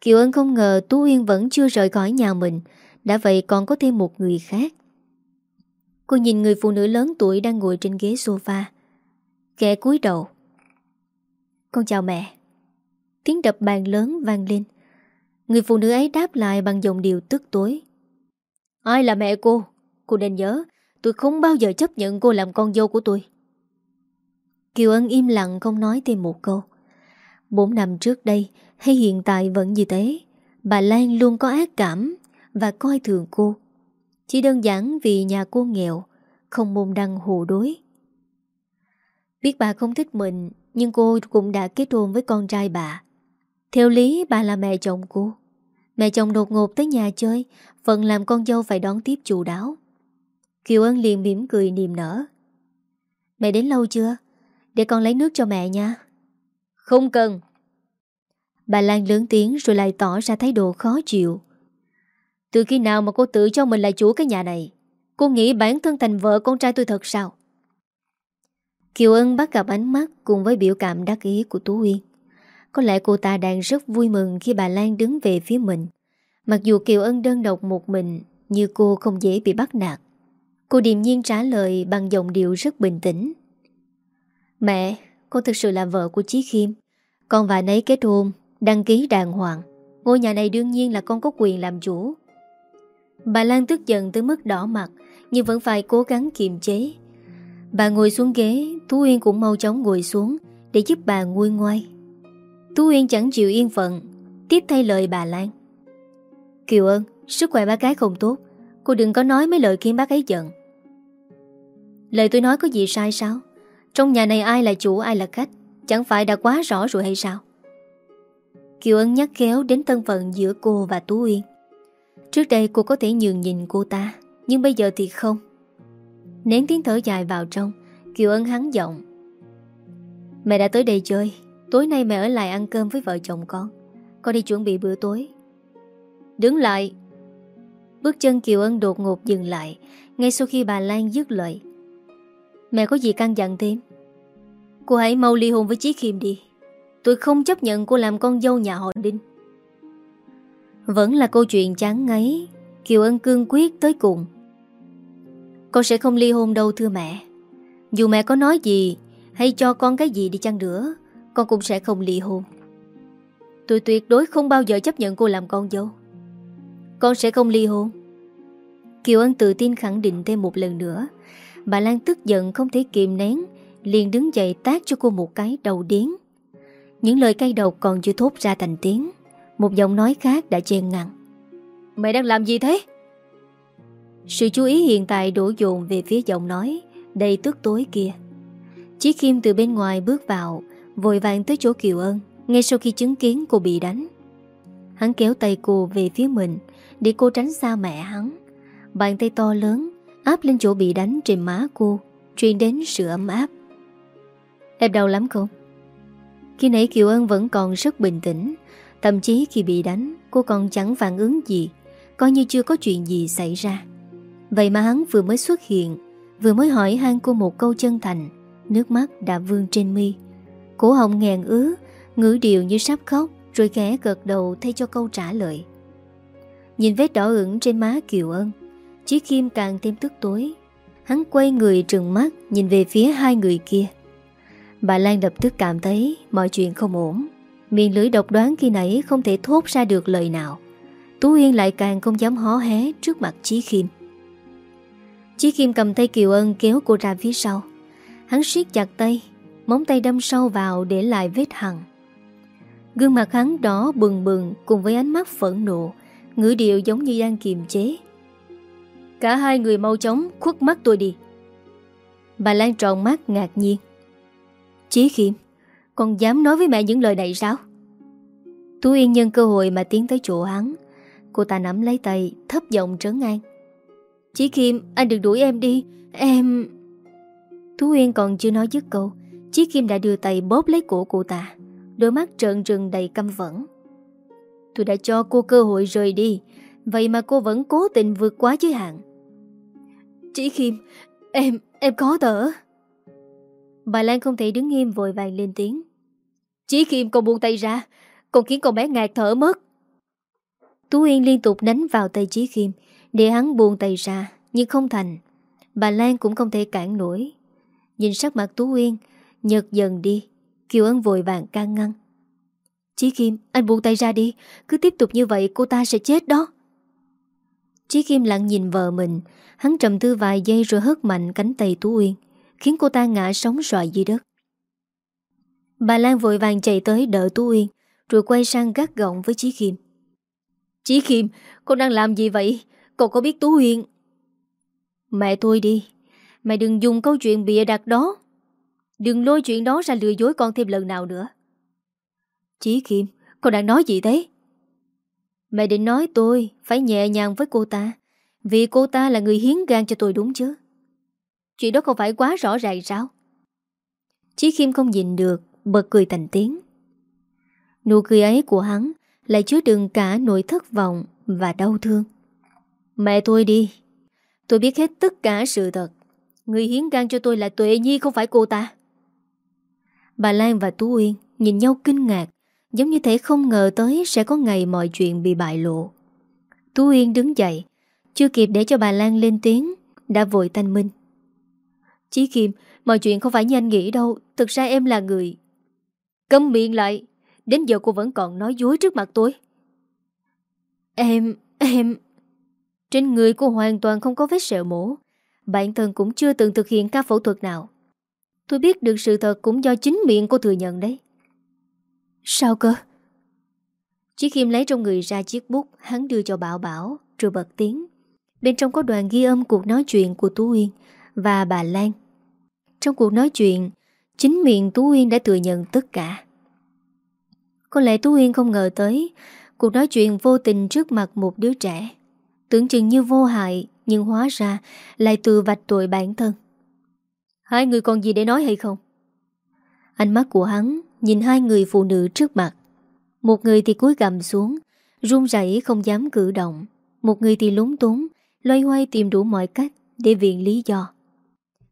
Kiều Ân không ngờ Tú Yên vẫn chưa rời khỏi nhà mình, Đã vậy còn có thêm một người khác. Cô nhìn người phụ nữ lớn tuổi đang ngồi trên ghế sofa. Kẻ cúi đầu. Con chào mẹ. Tiếng đập bàn lớn vang lên. Người phụ nữ ấy đáp lại bằng giọng điệu tức tối. Ai là mẹ cô? Cô nên nhớ, Tôi không bao giờ chấp nhận cô làm con dâu của tôi. Kiều Ân im lặng không nói thêm một câu. Bốn năm trước đây, Hay hiện tại vẫn như thế, Bà Lan luôn có ác cảm Và coi thường cô. Chỉ đơn giản vì nhà cô nghèo, Không môn đăng hồ đối. Biết bà không thích mình, Nhưng cô cũng đã kết hôn với con trai bà. Theo lý, bà là mẹ chồng cô. Mẹ chồng đột ngột tới nhà chơi, Phần làm con dâu phải đón tiếp chủ đáo. Kiều Ân liền mỉm cười niềm nở. Mẹ đến lâu chưa? Để con lấy nước cho mẹ nha. Không cần. Bà Lan lớn tiếng rồi lại tỏ ra thái độ khó chịu. Từ khi nào mà cô tự cho mình là chủ cái nhà này? Cô nghĩ bản thân thành vợ con trai tôi thật sao? Kiều Ân bắt gặp ánh mắt cùng với biểu cảm đắc ý của Tú Uyên. Có lẽ cô ta đang rất vui mừng khi bà Lan đứng về phía mình. Mặc dù Kiều Ân đơn độc một mình Như cô không dễ bị bắt nạt. Cô điềm nhiên trả lời bằng giọng điệu rất bình tĩnh. Mẹ, con thực sự là vợ của Chí Khiêm. Con và nấy kết hôn Đăng ký đàng hoàng. Ngôi nhà này đương nhiên là con có quyền làm chủ. Bà Lan tức giận tới mức đỏ mặt Nhưng vẫn phải cố gắng kiềm chế. Bà ngồi xuống ghế Thú Uyên cũng mau chóng ngồi xuống Để giúp bà nguôi ngoai. Tú Uyên chẳng chịu yên phận Tiếp thay lời bà Lan. Kiều ơn, sức khỏe bác gái không tốt Cô đừng có nói mấy lời khiến bác ấy giận. Lời tôi nói có gì sai sao? Trong nhà này ai là chủ ai là khách? Chẳng phải đã quá rõ rồi hay sao? Kiều Ân nhắc khéo đến thân phận giữa cô và Tú Uyên. Trước đây cô có thể nhường nhìn cô ta Nhưng bây giờ thì không. Nén tiếng thở dài vào trong Kiều Ân hắn giọng. Mẹ đã tới đây chơi Tối nay mẹ ở lại ăn cơm với vợ chồng con. Con đi chuẩn bị bữa tối. Đứng lại. Bước chân Kiều Ân đột ngột dừng lại, Ngay sau khi bà Lan dứt lời. Mẹ có gì căn dặn thêm? Cô hãy mau ly hôn với Chí Khiêm đi. Tôi không chấp nhận cô làm con dâu nhà họ Đinh. Vẫn là câu chuyện chán ngấy, Kiều Ân cương quyết tới cùng. Con sẽ không ly hôn đâu thưa mẹ. Dù mẹ có nói gì, Hay cho con cái gì đi chăng nữa con cũng sẽ không ly hôn. Tôi tuyệt đối không bao giờ chấp nhận cô làm con dâu. Con sẽ không ly hôn. Kiều Ân tự tin khẳng định thêm một lần nữa. Bà Lan tức giận không thể kìm nén Liền đứng dậy tác cho cô một cái đầu điến Những lời cay độc còn chưa thốt ra thành tiếng Một giọng nói khác đã chen ngăn Mày đang làm gì thế? Sự chú ý hiện tại đổ dồn về phía giọng nói Đầy tức tối kia. Chí Khiêm từ bên ngoài bước vào Vội vàng tới chỗ Kiều Ân, Ngay sau khi chứng kiến cô bị đánh. Hắn kéo tay cô về phía mình Để cô tránh xa mẹ hắn. Bàn tay to lớn Áp lên chỗ bị đánh trên má cô, Truyền đến sự ấm áp. Em đau lắm không? Khi nãy Kiều Ân vẫn còn rất bình tĩnh, Thậm chí khi bị đánh, Cô còn chẳng phản ứng gì, Coi như chưa có chuyện gì xảy ra. Vậy mà hắn vừa mới xuất hiện, Vừa mới hỏi han cô một câu chân thành, Nước mắt đã vương trên mi. Cổ họng nghẹn ứ, Ngữ điệu như sắp khóc, Rồi khẽ gật đầu thay cho câu trả lời. Nhìn vết đỏ ửng trên má Kiều Ân, Chí Kim càng thêm tức tối. Hắn quay người trừng mắt Nhìn về phía hai người kia. Bà Lan lập tức cảm thấy Mọi chuyện không ổn. Miệng lưỡi độc đoán khi nãy không thể thốt ra được lời nào. Tú Yên lại càng không dám hó hé Trước mặt Chí Kim. Chí Kim cầm tay Kiều Ân kéo cô ra phía sau. Hắn siết chặt tay Móng tay đâm sâu vào để lại vết hằn. Gương mặt hắn đỏ bừng bừng Cùng với ánh mắt phẫn nộ, Ngữ điệu giống như đang kiềm chế. Cả hai người mau chóng khuất mắt tôi đi. Bà Lan tròn mắt ngạc nhiên. Chí Khiêm, Con dám nói với mẹ những lời này sao? Tú Yên nhân cơ hội mà tiến tới chỗ hắn. Cô ta nắm lấy tay, Thấp giọng trấn an. Chí Khiêm, anh đừng đuổi em đi, Em Tú Yên còn chưa nói dứt câu Chiếc Kim đã đưa tay bóp lấy cổ cô ta. Đôi mắt trợn trừng đầy căm phẫn. Tôi đã cho cô cơ hội rời đi. Vậy mà cô vẫn cố tình vượt quá giới hạn. Chí Kim Em, em có thở Bà Lan không thể đứng im vội vàng lên tiếng. Chí Kim còn buông tay ra. Còn khiến con bé ngạt thở mất. Tú Yên liên tục đánh vào tay Chí Kim Để hắn buông tay ra Nhưng không thành. Bà Lan cũng không thể cản nổi. Nhìn sắc mặt Tú Yên Nhật dần đi. Kiều Ân vội vàng can ngăn. Chí Kim, anh buông tay ra đi. Cứ tiếp tục như vậy, cô ta sẽ chết đó. Chí Kim lặng nhìn vợ mình. Hắn trầm tư vài giây rồi hất mạnh cánh tay Tú Uyên, Khiến cô ta ngã sóng xoài dưới đất. Bà Lan vội vàng chạy tới đỡ Tú Uyên, Rồi quay sang gắt gọng với Chí Kim. Chí Kim, Con đang làm gì vậy? Cậu có biết Tú Uyên? Mẹ tôi đi. Mẹ đừng dùng câu chuyện bịa đặt đó. Đừng lôi chuyện đó ra lừa dối con thêm lần nào nữa. Chí Kim Con đang nói gì thế? Mẹ định nói tôi Phải nhẹ nhàng với cô ta, Vì cô ta là người hiến gan cho tôi đúng chứ? Chuyện đó không phải quá rõ ràng sao? Chí Kim không nhìn được, Bật cười thành tiếng. Nụ cười ấy của hắn Lại chứa đựng cả nỗi thất vọng Và đau thương. Mẹ tôi đi, Tôi biết hết tất cả sự thật. Người hiến gan cho tôi là Tuệ Nhi, không phải cô ta. Bà Lan và Tú Uyên nhìn nhau kinh ngạc Giống như thể không ngờ tới sẽ có ngày mọi chuyện bị bại lộ. Tú Uyên đứng dậy Chưa kịp để cho bà Lan lên tiếng Đã vội thanh minh. Chí Kim Mọi chuyện không phải như anh nghĩ đâu Thực ra em là người Câm miệng lại Đến giờ cô vẫn còn nói dối trước mặt tôi. Em, em Trên người cô hoàn toàn không có vết sẹo mổ Bản thân cũng chưa từng thực hiện ca phẫu thuật nào. Tôi biết được sự thật cũng do chính miệng cô thừa nhận đấy. Sao cơ? Chí Khiêm lấy trong người ra chiếc bút Hắn đưa cho Bảo Bảo Rồi bật tiếng. Bên trong có đoàn ghi âm cuộc nói chuyện của Tú Uyên Và bà Lan. Trong cuộc nói chuyện Chính miệng Tú Uyên đã thừa nhận tất cả. Có lẽ Tú Uyên không ngờ tới Cuộc nói chuyện vô tình trước mặt một đứa trẻ. Tưởng chừng như vô hại Nhưng hóa ra Lại từ vạch tội bản thân Hai người còn gì để nói hay không? Ánh mắt của hắn Nhìn hai người phụ nữ trước mặt. Một người thì cúi gầm xuống, run rẩy không dám cử động. Một người thì lúng túng, Loay hoay tìm đủ mọi cách Để viện lý do.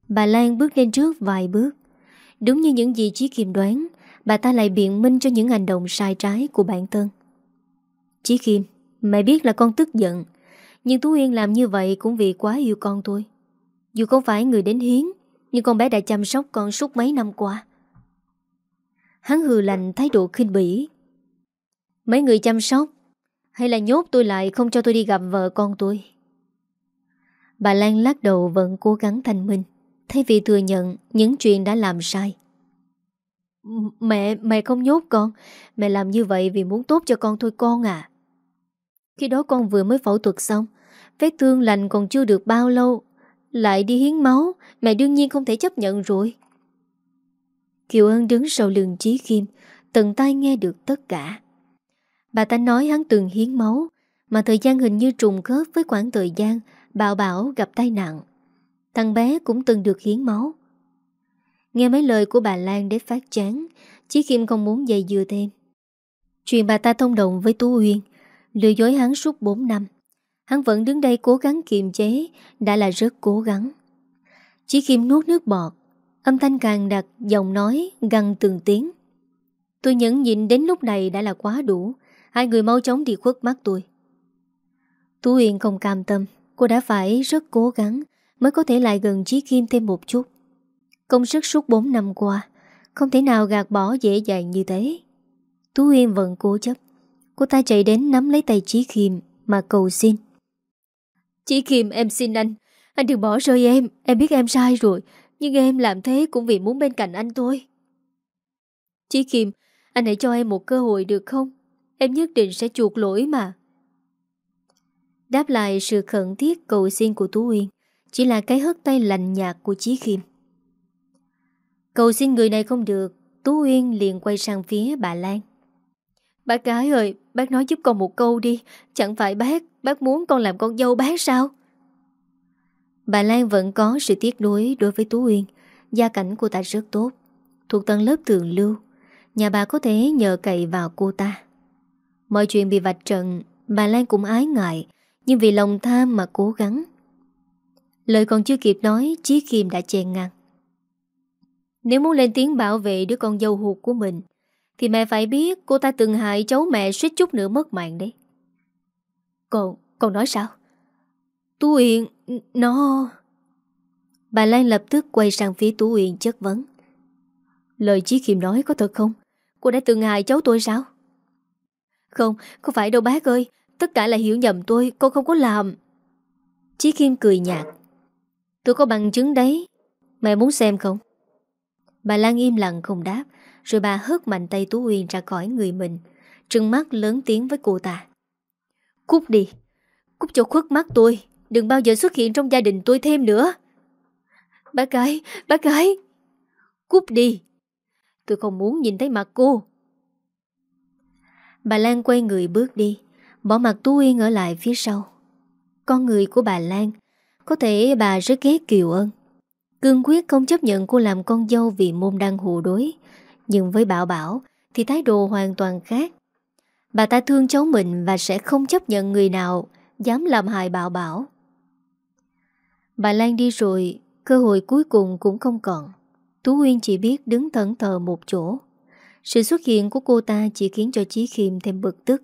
Bà Lan bước lên trước vài bước. Đúng như những gì Chí Kim đoán, Bà ta lại biện minh cho những hành động sai trái của bản thân. Chí Kim Mẹ biết là con tức giận, Nhưng Tú Yên làm như vậy cũng vì quá yêu con tôi Dù không phải người đến hiến nhưng con bé đã chăm sóc con suốt mấy năm qua. Hắn hừ lạnh thái độ khinh bỉ. Mấy người chăm sóc Hay là nhốt tôi lại không cho tôi đi gặp vợ con tôi? Bà Lan lắc đầu vẫn cố gắng thanh minh Thay vì thừa nhận những chuyện đã làm sai. Mẹ, mẹ không nhốt con Mẹ làm như vậy vì muốn tốt cho con thôi con à. Khi đó con vừa mới phẫu thuật xong Vết thương lành còn chưa được bao lâu lại đi hiến máu, Mẹ đương nhiên không thể chấp nhận rồi. Kiều Ân đứng sau lưng Chí Kim, Tận tay nghe được tất cả. Bà ta nói hắn từng hiến máu, Mà thời gian hình như trùng khớp với khoảng thời gian Bảo Bảo gặp tai nạn. Thằng bé cũng từng được hiến máu. Nghe mấy lời của bà Lan để phát chán, Chí Kim không muốn dây dưa thêm. Chuyện bà ta thông đồng với Tú Uyên, Lừa dối hắn suốt 4 năm. Hắn vẫn đứng đây cố gắng kiềm chế, Đã là rất cố gắng. Chỉ Kim nuốt nước bọt, Âm thanh càng đặc giọng nói găng từng tiếng. Tôi nhẫn nhịn đến lúc này đã là quá đủ, Hai người mau chóng đi khuất mắt tôi. Tú uyên không cam tâm, Cô đã phải rất cố gắng Mới có thể lại gần Chí Kim thêm một chút. Công sức suốt 4 năm qua, Không thể nào gạt bỏ dễ dàng như thế. Tú uyên vẫn cố chấp, Cô ta chạy đến nắm lấy tay Chí Kim Mà cầu xin. Chỉ Kim em xin anh. Anh đừng bỏ rơi em. Em biết em sai rồi, nhưng em làm thế cũng vì muốn bên cạnh anh thôi. Chỉ Kim, Anh hãy cho em một cơ hội được không? Em nhất định sẽ chuộc lỗi mà. Đáp lại sự khẩn thiết cầu xin của Tú Uyên, Chỉ là cái hất tay lạnh nhạt của Chí Khiêm Cầu xin người này không được, Tú Uyên liền quay sang phía bà Lan. Bà gái ơi Bác nói giúp con một câu đi. Chẳng phải bác Bác muốn con làm con dâu bác sao? Bà Lan vẫn có sự tiếc nuối đối với Tú Uyên. Gia cảnh cô ta rất tốt, Thuộc tầng lớp thường lưu. Nhà bà có thể nhờ cậy vào cô ta. Mọi chuyện bị vạch trần, Bà Lan cũng ái ngại, Nhưng vì lòng tham mà cố gắng. Lời còn chưa kịp nói, Chí Kim đã chèn ngang. Nếu muốn lên tiếng bảo vệ đứa con dâu hụt của mình thì mẹ phải biết Cô ta từng hại cháu mẹ suýt chút nữa mất mạng đấy. Còn, còn nói sao? Tú Uyên Nó Bà Lan lập tức quay sang phía Tú Uyên chất vấn. Lời Chí Kim nói có thật không? Cô đã từng hại cháu tôi sao? Không, không phải đâu bác ơi. Tất cả là hiểu nhầm tôi, cô không có làm. Chí Kim cười nhạt. Tôi có bằng chứng đấy. Mẹ muốn xem không? Bà Lan im lặng không đáp. Rồi bà hớt mạnh tay Tú Uyên ra khỏi người mình Trừng mắt lớn tiếng với cô ta. Cút đi Cút cho khuất mắt tôi Đừng bao giờ xuất hiện trong gia đình tôi thêm nữa. Bác gái, bác gái Cút đi Tôi không muốn nhìn thấy mặt cô. Bà Lan quay người bước đi Bỏ mặt Tú Uyên ở lại phía sau. Con người của bà Lan Có thể bà rất ghét Kiều Ân. Cương quyết không chấp nhận cô làm con dâu Vì môn đăng hộ đối nhưng với Bảo Bảo Thì thái độ hoàn toàn khác. Bà ta thương cháu mình Và sẽ không chấp nhận người nào Dám làm hại Bảo Bảo. Bà Lan đi rồi, Cơ hội cuối cùng cũng không còn. Tú Uyên chỉ biết đứng thẫn thờ một chỗ. Sự xuất hiện của cô ta chỉ khiến cho Chí Khiêm thêm bực tức.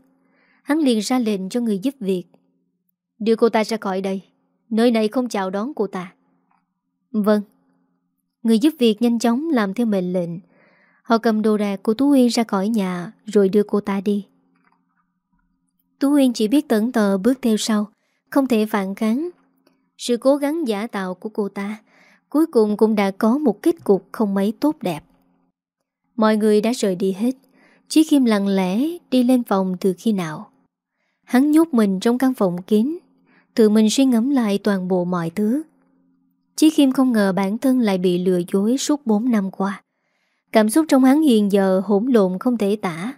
Hắn liền ra lệnh cho người giúp việc. Đưa cô ta ra khỏi đây. Nơi này không chào đón cô ta. Vâng. Người giúp việc nhanh chóng làm theo mệnh lệnh. Họ cầm đồ đạc của Tú Uyên ra khỏi nhà, Rồi đưa cô ta đi. Tú Uyên chỉ biết tẩn tờ bước theo sau, Không thể phản kháng. Sự cố gắng giả tạo của cô ta Cuối cùng cũng đã có một kết cục không mấy tốt đẹp. Mọi người đã rời đi hết, Chí Kim lặng lẽ đi lên phòng từ khi nào. Hắn nhốt mình trong căn phòng kín, Tự mình suy ngẫm lại toàn bộ mọi thứ. Chí Kim không ngờ bản thân lại bị lừa dối suốt 4 năm qua. Cảm xúc trong hắn hiện giờ hỗn lộn không thể tả.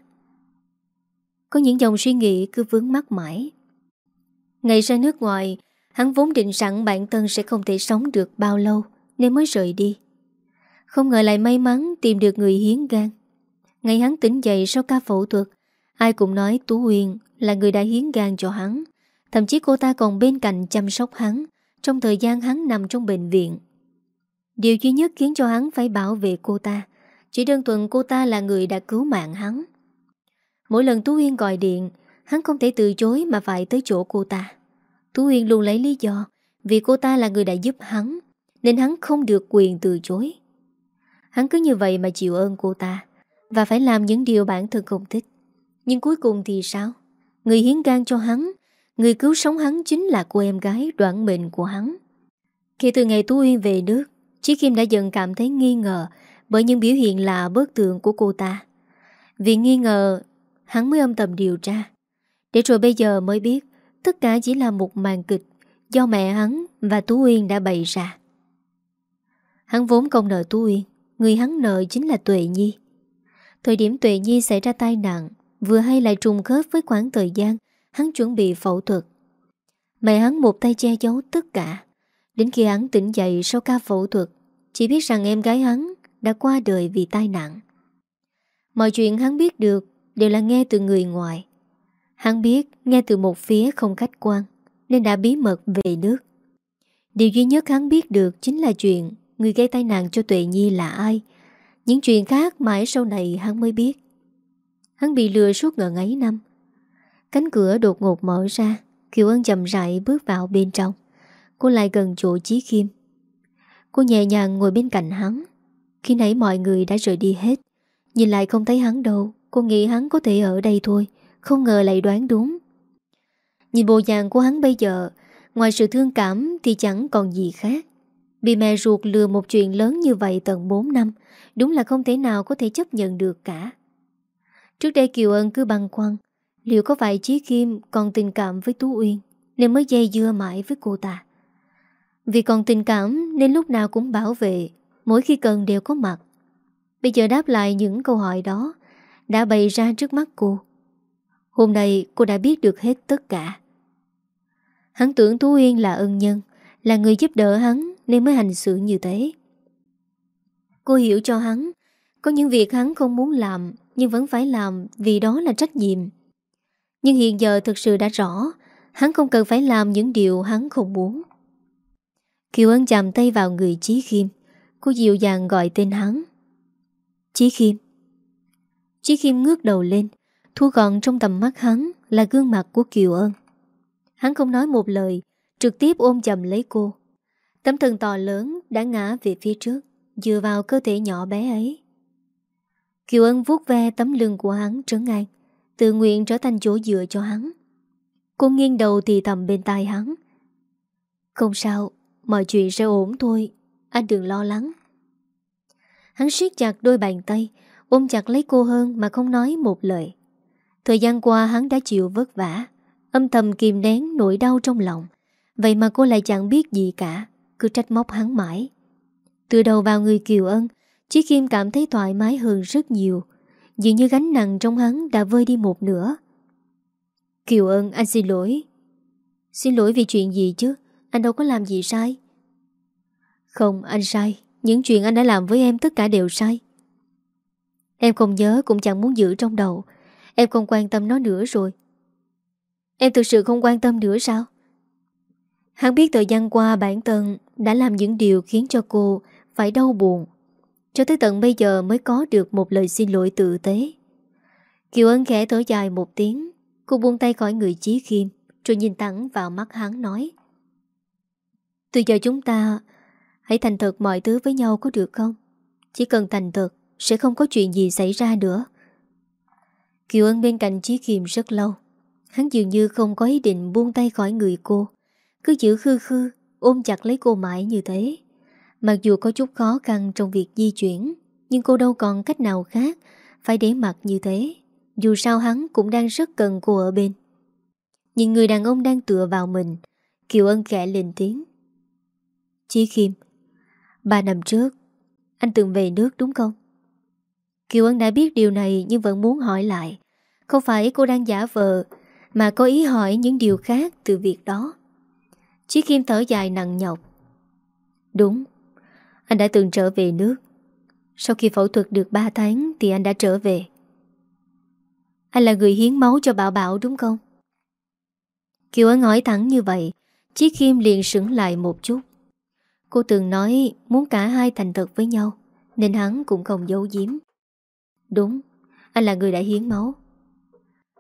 Có những dòng suy nghĩ cứ vướng mắc mãi. Ngày ra nước ngoài, Hắn vốn định sẵn bản thân sẽ không thể sống được bao lâu Nên mới rời đi. Không ngờ lại may mắn tìm được người hiến gan. Ngày hắn tỉnh dậy sau ca phẫu thuật, Ai cũng nói Tú Huyền là người đã hiến gan cho hắn. Thậm chí cô ta còn bên cạnh chăm sóc hắn Trong thời gian hắn nằm trong bệnh viện. Điều duy nhất khiến cho hắn phải bảo vệ cô ta chỉ đơn thuần cô ta là người đã cứu mạng hắn. Mỗi lần Tú uyên gọi điện, Hắn không thể từ chối mà phải tới chỗ cô ta. Tú uyên luôn lấy lý do, Vì cô ta là người đã giúp hắn, Nên hắn không được quyền từ chối. Hắn cứ như vậy mà chịu ơn cô ta, Và phải làm những điều bản thân không thích. Nhưng cuối cùng thì sao? Người hiến gan cho hắn, Người cứu sống hắn chính là cô em gái đoạn mệnh của hắn. Khi từ ngày Tú Uyên về nước, Chí Kim đã dần cảm thấy nghi ngờ bởi những biểu hiện lạ bớt tượng của cô ta. Vì nghi ngờ, Hắn mới âm thầm điều tra. Để rồi bây giờ mới biết, Tất cả chỉ là một màn kịch Do mẹ hắn và Tú Uyên đã bày ra. Hắn vốn không nợ Tú Uyên, Người hắn nợ chính là Tuệ Nhi. Thời điểm Tuệ Nhi xảy ra tai nạn, Vừa hay lại trùng khớp với khoảng thời gian Hắn chuẩn bị phẫu thuật. Mẹ hắn một tay che giấu tất cả. Đến khi hắn tỉnh dậy sau ca phẫu thuật, Chỉ biết rằng em gái hắn đã qua đời vì tai nạn. Mọi chuyện hắn biết được Đều là nghe từ người ngoài. Hắn biết nghe từ một phía không khách quan, Nên đã bí mật về nước. Điều duy nhất hắn biết được Chính là chuyện Người gây tai nạn cho Tuệ Nhi là ai. Những chuyện khác mãi sau này hắn mới biết. Hắn bị lừa suốt ngần ấy năm. Cánh cửa đột ngột mở ra, Kiều Ân chậm rãi bước vào bên trong. Cô lại gần chỗ Chí Khiêm. Cô nhẹ nhàng ngồi bên cạnh hắn. Khi nãy mọi người đã rời đi hết, Nhìn lại không thấy hắn đâu, Cô nghĩ hắn có thể ở đây thôi, Không ngờ lại đoán đúng. Nhìn bộ dạng của hắn bây giờ, Ngoài sự thương cảm thì chẳng còn gì khác. Bị mẹ ruột lừa một chuyện lớn như vậy tận 4 năm, Đúng là không thể nào có thể chấp nhận được cả. Trước đây Kiều Ân cứ băng khoăn, Liệu có phải Chí Kim còn tình cảm với Tú Uyên Nên mới dây dưa mãi với cô ta? Vì còn tình cảm Nên lúc nào cũng bảo vệ Mỗi khi cần đều có mặt. Bây giờ đáp lại những câu hỏi đó, Đã bày ra trước mắt cô. Hôm nay cô đã biết được hết tất cả. Hắn tưởng Tú Yên là ân nhân, Là người giúp đỡ hắn Nên mới hành xử như thế. Cô hiểu cho hắn, Có những việc hắn không muốn làm Nhưng vẫn phải làm vì đó là trách nhiệm. Nhưng hiện giờ thực sự đã rõ, Hắn không cần phải làm những điều hắn không muốn. Kiều Ân chạm tay vào người Chí Khiêm. Cô dịu dàng gọi tên hắn. Chí Khiêm. Chí Khiêm ngước đầu lên, Thu gọn trong tầm mắt hắn Là gương mặt của Kiều Ân. Hắn không nói một lời, Trực tiếp ôm chầm lấy cô. Tấm thân to lớn đã ngã về phía trước, Dựa vào cơ thể nhỏ bé ấy. Kiều Ân vuốt ve tấm lưng của hắn trấn an, Tự nguyện trở thành chỗ dựa cho hắn. Cô nghiêng đầu thì thầm bên tai hắn. Không sao, Mọi chuyện sẽ ổn thôi. Anh đừng lo lắng. Hắn siết chặt đôi bàn tay, Ôm chặt lấy cô hơn mà không nói một lời. Thời gian qua hắn đã chịu vất vả, Âm thầm kìm nén nỗi đau trong lòng. Vậy mà cô lại chẳng biết gì cả, Cứ trách móc hắn mãi. Từ đầu vào người Kiều Ân, Chí Kim cảm thấy thoải mái hơn rất nhiều. Dường như gánh nặng trong hắn đã vơi đi một nửa. Kiều Ân, anh xin lỗi. Xin lỗi vì chuyện gì chứ? Anh đâu có làm gì sai. Không, anh sai. Những chuyện anh đã làm với em tất cả đều sai. Em không nhớ cũng chẳng muốn giữ trong đầu. Em không quan tâm nó nữa rồi. Em thực sự không quan tâm nữa sao? Hắn biết thời gian qua bản thân Đã làm những điều khiến cho cô Phải đau buồn, Cho tới tận bây giờ mới có được Một lời xin lỗi tự tế. Kiều Ân khẽ thở dài một tiếng, Cô buông tay khỏi người Chí Khiêm, Rồi nhìn thẳng vào mắt hắn nói, Từ giờ chúng ta Hãy thành thật mọi thứ với nhau có được không? Chỉ cần thành thật, Sẽ không có chuyện gì xảy ra nữa. Kiều Ân bên cạnh Chí Kiềm rất lâu. Hắn dường như không có ý định buông tay khỏi người cô. Cứ giữ khư khư, Ôm chặt lấy cô mãi như thế. Mặc dù có chút khó khăn trong việc di chuyển, Nhưng cô đâu còn cách nào khác, Phải để mặt như thế. Dù sao hắn cũng đang rất cần cô ở bên. Nhìn người đàn ông đang tựa vào mình, Kiều Ân khẽ lên tiếng. Chí Khiêm Ba năm trước, Anh từng về nước đúng không? Kiều Ân đã biết điều này Nhưng vẫn muốn hỏi lại. Không phải cô đang giả vờ, Mà có ý hỏi những điều khác từ việc đó. Chí Khiêm thở dài nặng nhọc. Đúng, Anh đã từng trở về nước. Sau khi phẫu thuật được 3 tháng Thì anh đã trở về. Anh là người hiến máu cho Bảo Bảo đúng không? Kiều Ân hỏi thẳng như vậy, Chí Khiêm liền sững lại một chút. Cô từng nói muốn cả hai thành thật với nhau, Nên hắn cũng không giấu giếm. Đúng, Anh là người đã hiến máu.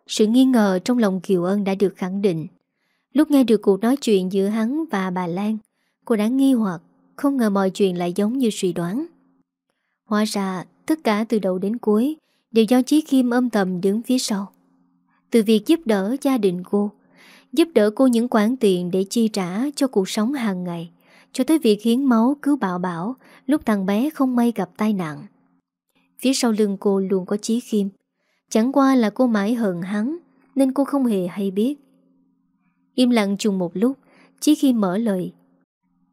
Sự nghi ngờ trong lòng Kiều Ân đã được khẳng định. Lúc nghe được cuộc nói chuyện giữa hắn và bà Lan, Cô đã nghi hoặc, Không ngờ mọi chuyện lại giống như suy đoán. Hóa ra, Tất cả từ đầu đến cuối Đều do Chí Kim âm thầm đứng phía sau. Từ việc giúp đỡ gia đình cô, Giúp đỡ cô những khoản tiền Để chi trả cho cuộc sống hàng ngày cho tới việc hiến máu cứu bảo bảo, Lúc thằng bé không may gặp tai nạn. Phía sau lưng cô luôn có Chí Kim Chẳng qua là cô mãi hận hắn, Nên cô không hề hay biết. Im lặng chung một lúc, Chí Kim mở lời.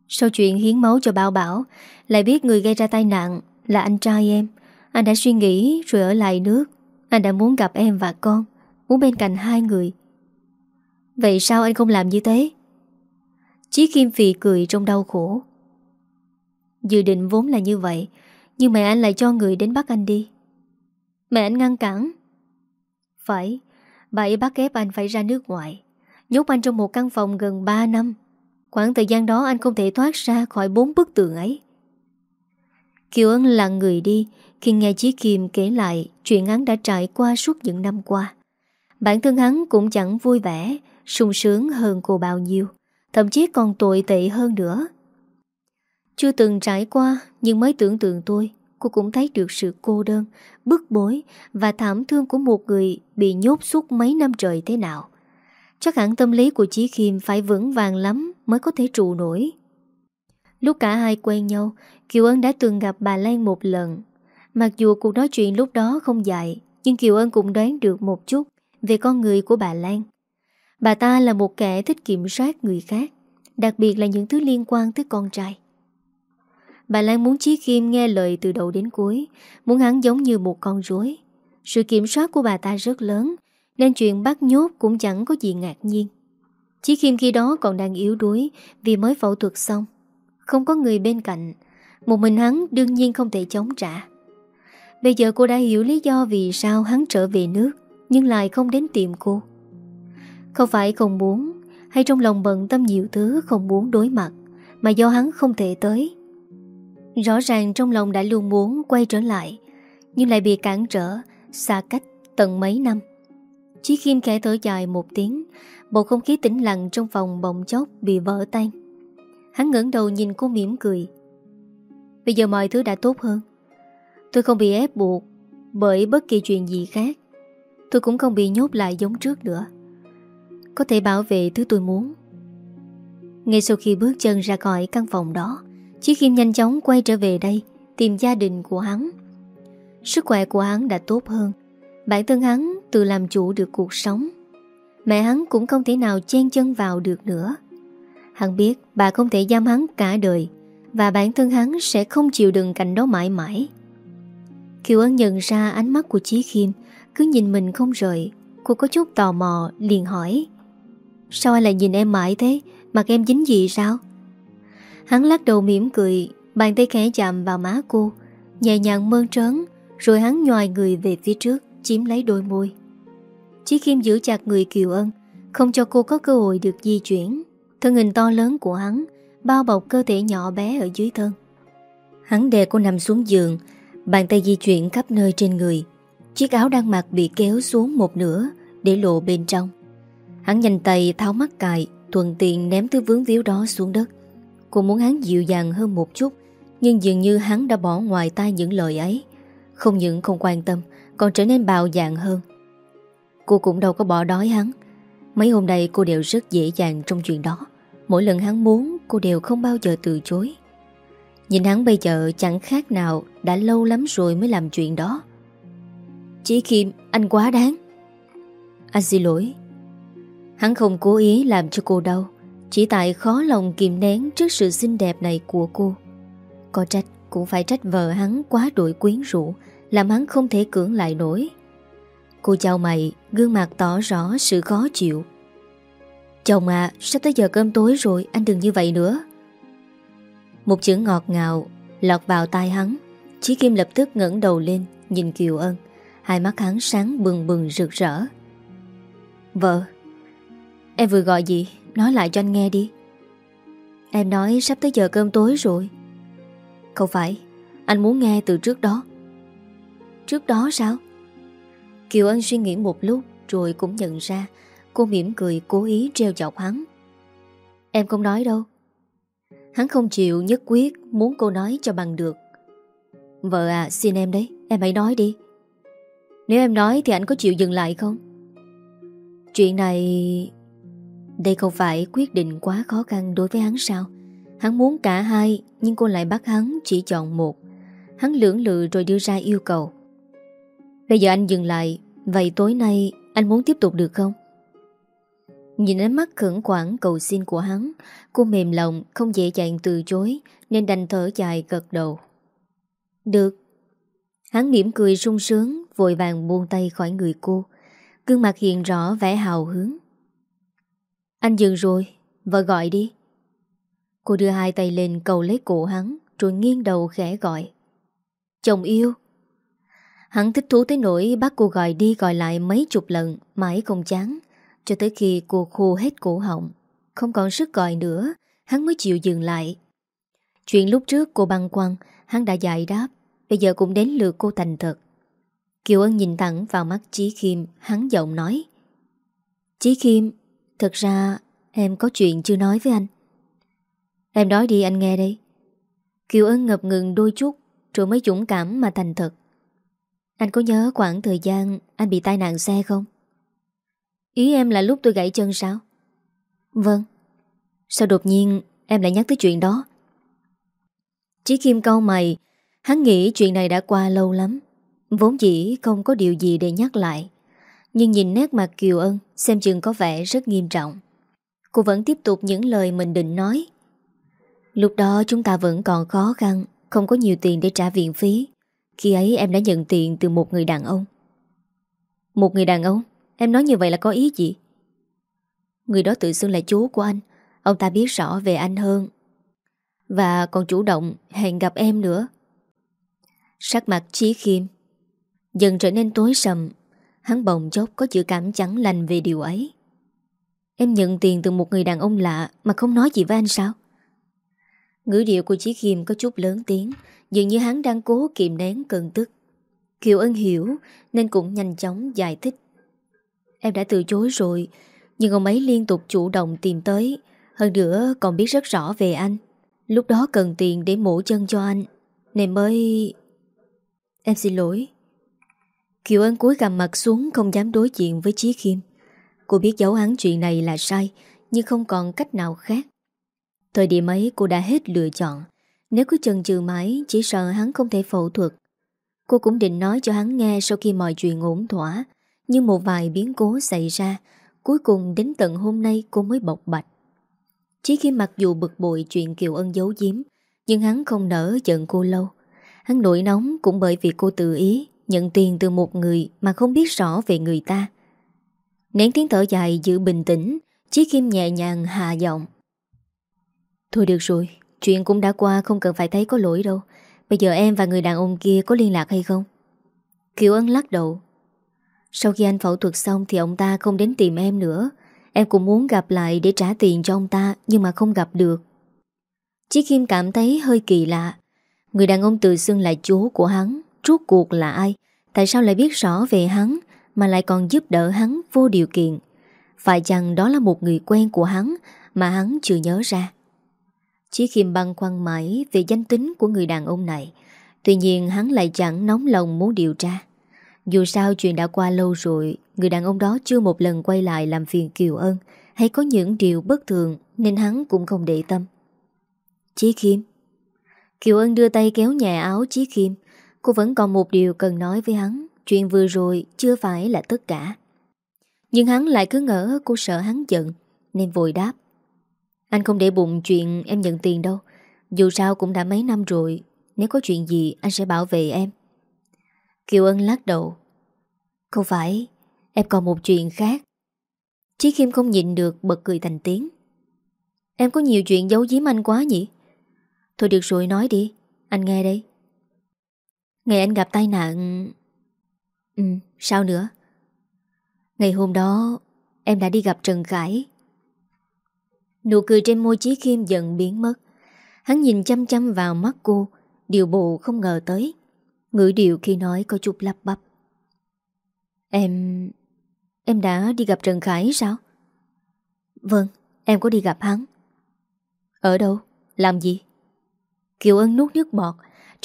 Sau chuyện hiến máu cho Bảo Bảo, Lại biết người gây ra tai nạn Là anh trai em. Anh đã suy nghĩ rồi ở lại nước. Anh đã muốn gặp em và con, Muốn bên cạnh hai người. Vậy sao anh không làm như thế? Chí Kim phì cười trong đau khổ. Dự định vốn là như vậy, Nhưng mẹ anh lại cho người đến bắt anh đi. Mẹ anh ngăn cản. Phải, Bà ấy bắt ép anh phải ra nước ngoài, Nhốt anh trong một căn phòng gần 3 năm. Khoảng thời gian đó anh không thể thoát ra khỏi bốn bức tường ấy. Kiều Ân lặng người đi Khi nghe Chí Kim kể lại Chuyện hắn đã trải qua suốt những năm qua. Bản thân hắn cũng chẳng vui vẻ, sung sướng hơn cô bao nhiêu. Thậm chí còn tồi tệ hơn nữa. Chưa từng trải qua, Nhưng mới tưởng tượng tôi, Cô cũng thấy được sự cô đơn, Bức bối Và thảm thương của một người Bị nhốt suốt mấy năm trời thế nào. Chắc hẳn tâm lý của Chí Khiêm Phải vững vàng lắm Mới có thể trụ nổi. Lúc cả hai quen nhau, Kiều Ân đã từng gặp bà Lan một lần. Mặc dù cuộc nói chuyện lúc đó không dài, Nhưng Kiều Ân cũng đoán được một chút Về con người của bà Lan. Bà ta là một kẻ thích kiểm soát người khác, Đặc biệt là những thứ liên quan tới con trai. Bà Lan muốn Chí Kim nghe lời từ đầu đến cuối, Muốn hắn giống như một con rối. Sự kiểm soát của bà ta rất lớn, Nên chuyện bắt nhốt cũng chẳng có gì ngạc nhiên. Chí Kim khi đó còn đang yếu đuối Vì mới phẫu thuật xong. Không có người bên cạnh, Một mình hắn đương nhiên không thể chống trả. Bây giờ cô đã hiểu lý do vì sao hắn trở về nước, Nhưng lại không đến tìm cô. Không phải không muốn, Hay trong lòng bận tâm nhiều thứ không muốn đối mặt, Mà do hắn không thể tới. Rõ ràng trong lòng đã luôn muốn quay trở lại, Nhưng lại bị cản trở Xa cách tận mấy năm. Chí Kim khẽ thở dài một tiếng, Bầu không khí tĩnh lặng trong phòng bỗng chốc Bị vỡ tan. Hắn ngẩng đầu nhìn cô mỉm cười. Bây giờ mọi thứ đã tốt hơn. Tôi không bị ép buộc Bởi bất kỳ chuyện gì khác. Tôi cũng không bị nhốt lại giống trước nữa. Có thể bảo vệ thứ tôi muốn. Ngay sau khi bước chân ra khỏi căn phòng đó, Chí Kim nhanh chóng quay trở về đây, Tìm gia đình của hắn. Sức khỏe của hắn đã tốt hơn, Bản thân hắn tự làm chủ được cuộc sống. Mẹ hắn cũng không thể nào chen chân vào được nữa. Hắn biết bà không thể giam hắn cả đời, Và bản thân hắn sẽ không chịu đựng cảnh đó mãi mãi. Kiều Ân nhận ra ánh mắt của Chí Khiêm, Cứ nhìn mình không rời, Cô có chút tò mò, liền hỏi Sao anh lại nhìn em mãi thế? Mặt em dính gì sao? Hắn lắc đầu mỉm cười, Bàn tay khẽ chạm vào má cô, Nhẹ nhàng mơn trớn, Rồi hắn nhòi người về phía trước, Chiếm lấy đôi môi. Chí kim giữ chặt người Kiều Ân, Không cho cô có cơ hội được di chuyển. Thân hình to lớn của hắn Bao bọc cơ thể nhỏ bé ở dưới thân. Hắn đè cô nằm xuống giường, Bàn tay di chuyển khắp nơi trên người. Chiếc áo đang mặc bị kéo xuống một nửa Để lộ bên trong. Hắn nhanh tay tháo mắt cài, Thuận tiện ném thứ vướng víu đó xuống đất. Cô muốn hắn dịu dàng hơn một chút, Nhưng dường như hắn đã bỏ ngoài tai những lời ấy. Không những không quan tâm, Còn trở nên bạo dạn hơn. Cô cũng đâu có bỏ đói hắn. Mấy hôm nay cô đều rất dễ dàng trong chuyện đó. Mỗi lần hắn muốn, Cô đều không bao giờ từ chối. Nhìn hắn bây giờ chẳng khác nào Đã lâu lắm rồi mới làm chuyện đó. Chỉ Kim Anh quá đáng. Anh xin lỗi. Hắn không cố ý làm cho cô đau, Chỉ tại khó lòng kìm nén Trước sự xinh đẹp này của cô. Có trách, cũng phải trách vợ hắn Quá đuổi quyến rũ, Làm hắn không thể cưỡng lại nổi. Cô chào mày, Gương mặt tỏ rõ sự khó chịu. Chồng à Sắp tới giờ cơm tối rồi, Anh đừng như vậy nữa. Một chữ ngọt ngào lọt vào tai hắn, Chí Kim lập tức ngẩng đầu lên, Nhìn Kiều Ân. Hai mắt hắn sáng bừng bừng rực rỡ. Vợ Em vừa gọi gì? Nói lại cho anh nghe đi. Em nói sắp tới giờ cơm tối rồi. Không phải, Anh muốn nghe từ trước đó. Trước đó sao? Kiều Ân suy nghĩ một lúc Rồi cũng nhận ra Cô mỉm cười cố ý treo chọc hắn. Em không nói đâu. Hắn không chịu nhất quyết Muốn cô nói cho bằng được. Vợ à xin em đấy, Em hãy nói đi. Nếu em nói thì anh có chịu dừng lại không? Chuyện này đây không phải quyết định quá khó khăn đối với hắn sao? Hắn muốn cả hai, Nhưng cô lại bắt hắn chỉ chọn một. Hắn lưỡng lự rồi đưa ra yêu cầu. Bây giờ anh dừng lại, Vậy tối nay anh muốn tiếp tục được không? Nhìn ánh mắt khẩn quản cầu xin của hắn, Cô mềm lòng, không dễ dàng từ chối, Nên đành thở dài gật đầu. Được. Hắn mỉm cười sung sướng, Vội vàng buông tay khỏi người cô. Gương mặt hiện rõ vẻ hào hứng. Anh dừng rồi Vợ gọi đi. Cô đưa hai tay lên cầu lấy cổ hắn Rồi nghiêng đầu khẽ gọi. Chồng yêu. Hắn thích thú tới nỗi bắt cô gọi đi gọi lại mấy chục lần, Mãi không chán, cho tới khi cô khô hết cổ họng. Không còn sức gọi nữa, Hắn mới chịu dừng lại. Chuyện lúc trước cô băng quăng Hắn đã giải đáp, Bây giờ cũng đến lượt cô thành thật. Kiều Ân nhìn thẳng vào mắt Chí Khiêm, Hắn giọng nói. Chí Khiêm Thật ra, em có chuyện chưa nói với anh. Em nói đi, anh nghe đây Kiều Ân ngập ngừng đôi chút, Rồi mới dũng cảm mà thành thật. Anh có nhớ khoảng thời gian Anh bị tai nạn xe không? Ý em là lúc tôi gãy chân sao? Vâng. Sao đột nhiên em lại nhắc tới chuyện đó? Chí Kim câu mày, Hắn nghĩ chuyện này đã qua lâu lắm, Vốn dĩ không có điều gì để nhắc lại. Nhưng nhìn nét mặt Kiều Ân, Xem chừng có vẻ rất nghiêm trọng. Cô vẫn tiếp tục những lời mình định nói. Lúc đó chúng ta vẫn còn khó khăn, Không có nhiều tiền để trả viện phí. Khi ấy em đã nhận tiền từ một người đàn ông. Một người đàn ông? Em nói như vậy là có ý gì? Người đó tự xưng là chú của anh. Ông ta biết rõ về anh hơn. Và còn chủ động hẹn gặp em nữa. Sắc mặt trí Khiêm Dần trở nên tối sầm. Hắn bồng chốc có chữ cảm chẳng lành về điều ấy. Em nhận tiền từ một người đàn ông lạ Mà không nói gì với anh sao? Ngữ điệu của Chí Khiêm có chút lớn tiếng, Dường như hắn đang cố kiềm nén cơn tức. Kiều Ân hiểu, Nên cũng nhanh chóng giải thích. Em đã từ chối rồi, Nhưng ông ấy liên tục chủ động tìm tới. Hơn nữa còn biết rất rõ về anh. Lúc đó cần tiền để mổ chân cho anh. Nên mới... Em xin lỗi. Kiều Ân cúi gằm mặt xuống, Không dám đối diện với Chí Khiêm. Cô biết giấu hắn chuyện này là sai, Nhưng không còn cách nào khác. Thời điểm ấy, cô đã hết lựa chọn. Nếu cứ chần chừ mãi, Chỉ sợ hắn không thể phẫu thuật. Cô cũng định nói cho hắn nghe Sau khi mọi chuyện ổn thỏa, Nhưng một vài biến cố xảy ra, Cuối cùng đến tận hôm nay cô mới bộc bạch. Chỉ khi mặc dù bực bội chuyện Kiều Ân giấu giếm, Nhưng hắn không nỡ giận cô lâu. Hắn nổi nóng cũng bởi vì cô tự ý. Nhận tiền từ một người mà không biết rõ về người ta. Nén tiếng thở dài giữ bình tĩnh, Chí Kim nhẹ nhàng hạ giọng. Thôi được rồi, Chuyện cũng đã qua, không cần phải thấy có lỗi đâu. Bây giờ em và người đàn ông kia có liên lạc hay không? Kiều Ân lắc đầu. Sau khi anh phẫu thuật xong Thì ông ta không đến tìm em nữa. Em cũng muốn gặp lại để trả tiền cho ông ta, Nhưng mà không gặp được. Chí Kim cảm thấy hơi kỳ lạ. Người đàn ông tự xưng là chú của hắn. Rốt cuộc là ai? Tại sao lại biết rõ về hắn Mà lại còn giúp đỡ hắn vô điều kiện? Phải chăng đó là một người quen của hắn Mà hắn chưa nhớ ra? Chí khiêm băng khoăn mãi Về danh tính của người đàn ông này. Tuy nhiên hắn lại chẳng nóng lòng muốn điều tra. Dù sao chuyện đã qua lâu rồi, Người đàn ông đó chưa một lần quay lại làm phiền Kiều Ân Hay có những điều bất thường Nên hắn cũng không để tâm. Chí Khiêm. Kiều Ân đưa tay kéo nhà áo Chí Khiêm. Cô vẫn còn một điều cần nói với hắn. Chuyện vừa rồi chưa phải là tất cả. Nhưng hắn lại cứ ngỡ cô sợ hắn giận, Nên vội đáp. Anh không để bụng chuyện em nhận tiền đâu. Dù sao cũng đã mấy năm rồi. Nếu có chuyện gì, anh sẽ bảo vệ em. Kiều Ân lắc đầu. Không phải, Em còn một chuyện khác. Chí Kim không nhịn được bật cười thành tiếng. Em có nhiều chuyện giấu giếm anh quá nhỉ? Thôi được rồi, nói đi. Anh nghe đây. Ngày anh gặp tai nạn. Ừ sao nữa? Ngày hôm đó Em đã đi gặp Trần Khải. Nụ cười trên môi Chí Khiêm dần biến mất. Hắn nhìn chăm chăm vào mắt cô Điều bộ không ngờ tới. Ngữ điệu khi nói có chút lắp bắp. Em... Em đã đi gặp Trần Khải sao? Vâng, em có đi gặp hắn. Ở đâu? Làm gì? Kiều Ân nuốt nước bọt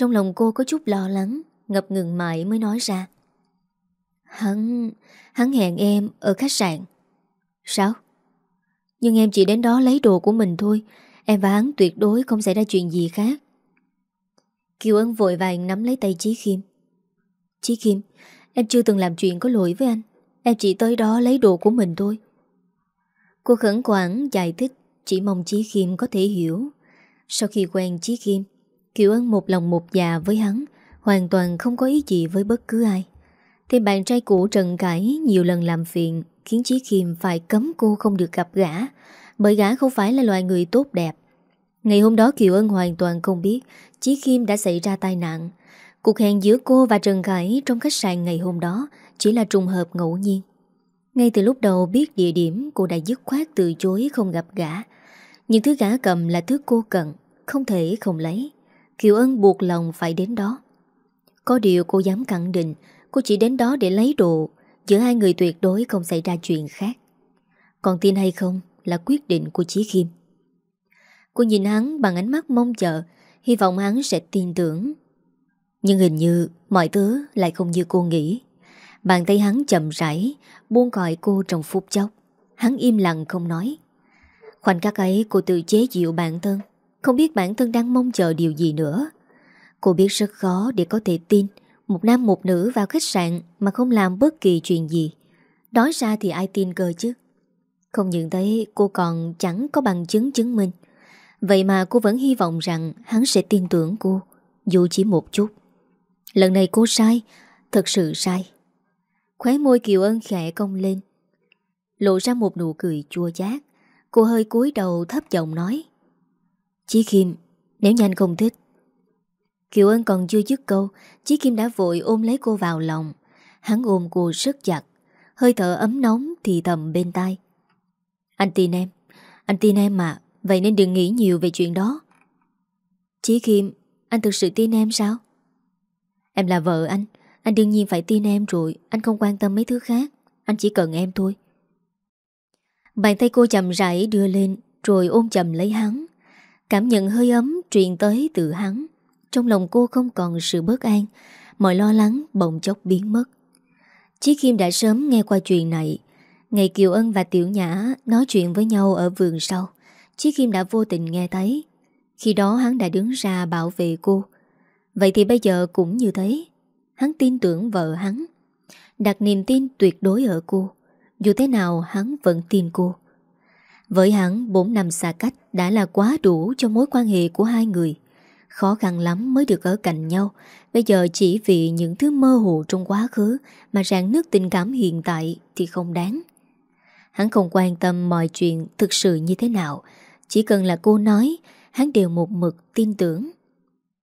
trong lòng cô có chút lo lắng, Ngập ngừng mãi mới nói ra. Hắn... Hắn hẹn em ở khách sạn. Sao? Nhưng em chỉ đến đó lấy đồ của mình thôi. Em và hắn tuyệt đối không xảy ra chuyện gì khác. Kiều Ân vội vàng nắm lấy tay Chí Khiêm. Chí Khiêm, Em chưa từng làm chuyện có lỗi với anh. Em chỉ tới đó lấy đồ của mình thôi. Cô khẩn quản giải thích, Chỉ mong Chí Khiêm có thể hiểu. Sau khi quen Chí Khiêm Kiều Ân một lòng một dạ với hắn, Hoàn toàn không có ý gì với bất cứ ai. Thì bạn trai cũ Trần Cải Nhiều lần làm phiền, Khiến Chí Khiêm phải cấm cô không được gặp gã, Bởi gã không phải là loài người tốt đẹp. Ngày hôm đó Kiều Ân hoàn toàn không biết Chí Khiêm đã xảy ra tai nạn. Cuộc hẹn giữa cô và Trần Cải Trong khách sạn ngày hôm đó Chỉ là trùng hợp ngẫu nhiên. Ngay từ lúc đầu biết địa điểm, Cô đã dứt khoát từ chối không gặp gã. Những thứ gã cầm là thứ cô cần, Không thể không lấy. Kiều Ân buộc lòng phải đến đó. Có điều cô dám khẳng định, Cô chỉ đến đó để lấy đồ, Giữa hai người tuyệt đối không xảy ra chuyện khác. Còn tin hay không Là quyết định của Chí Khiêm Cô nhìn hắn bằng ánh mắt mong chờ, Hy vọng hắn sẽ tin tưởng. Nhưng hình như Mọi thứ lại không như cô nghĩ. Bàn tay hắn chậm rãi, Buông còi cô trong phút chốc. Hắn im lặng không nói. Khoảnh khắc ấy cô tự chế dịu bản thân không biết bản thân đang mong chờ điều gì nữa. Cô biết rất khó để có thể tin Một nam một nữ vào khách sạn Mà không làm bất kỳ chuyện gì. Nói ra thì ai tin cơ chứ? Không những thế, cô còn chẳng có bằng chứng chứng minh. Vậy mà cô vẫn hy vọng rằng Hắn sẽ tin tưởng cô, Dù chỉ một chút. Lần này cô sai, Thật sự sai. Khóe môi Kiều Ân khẽ cong lên. Lộ ra một nụ cười chua chát. Cô hơi cúi đầu thấp giọng nói Chí Kim Nếu nhanh không thích. Kiều Ân còn chưa dứt câu, Chí Kim đã vội ôm lấy cô vào lòng. Hắn ôm cô rất chặt, Hơi thở ấm nóng thì thầm bên tai. Anh tin em, Anh tin em mà, Vậy nên đừng nghĩ nhiều về chuyện đó. Chí Kim, Anh thực sự tin em sao? Em là vợ anh Anh đương nhiên phải tin em rồi, Anh không quan tâm mấy thứ khác, Anh chỉ cần em thôi. Bàn tay cô chậm rãi đưa lên, Rồi ôm chầm lấy hắn. Cảm nhận hơi ấm truyền tới từ hắn. Trong lòng cô không còn sự bất an. Mọi lo lắng bỗng chốc biến mất. Chí Kim đã sớm nghe qua chuyện này. Ngày Kiều Ân và Tiểu Nhã Nói chuyện với nhau ở vườn sau. Chí Kim đã vô tình nghe thấy. Khi đó hắn đã đứng ra bảo vệ cô. Vậy thì bây giờ cũng như thế. Hắn tin tưởng vợ hắn. Đặt niềm tin tuyệt đối ở cô. Dù thế nào, hắn vẫn tin cô. Với hắn 4 năm xa cách Đã là quá đủ cho mối quan hệ của hai người. Khó khăn lắm mới được ở cạnh nhau. Bây giờ chỉ vì những thứ mơ hồ trong quá khứ Mà rạn nước tình cảm hiện tại Thì không đáng. Hắn không quan tâm mọi chuyện thực sự như thế nào. Chỉ cần là cô nói, Hắn đều một mực tin tưởng.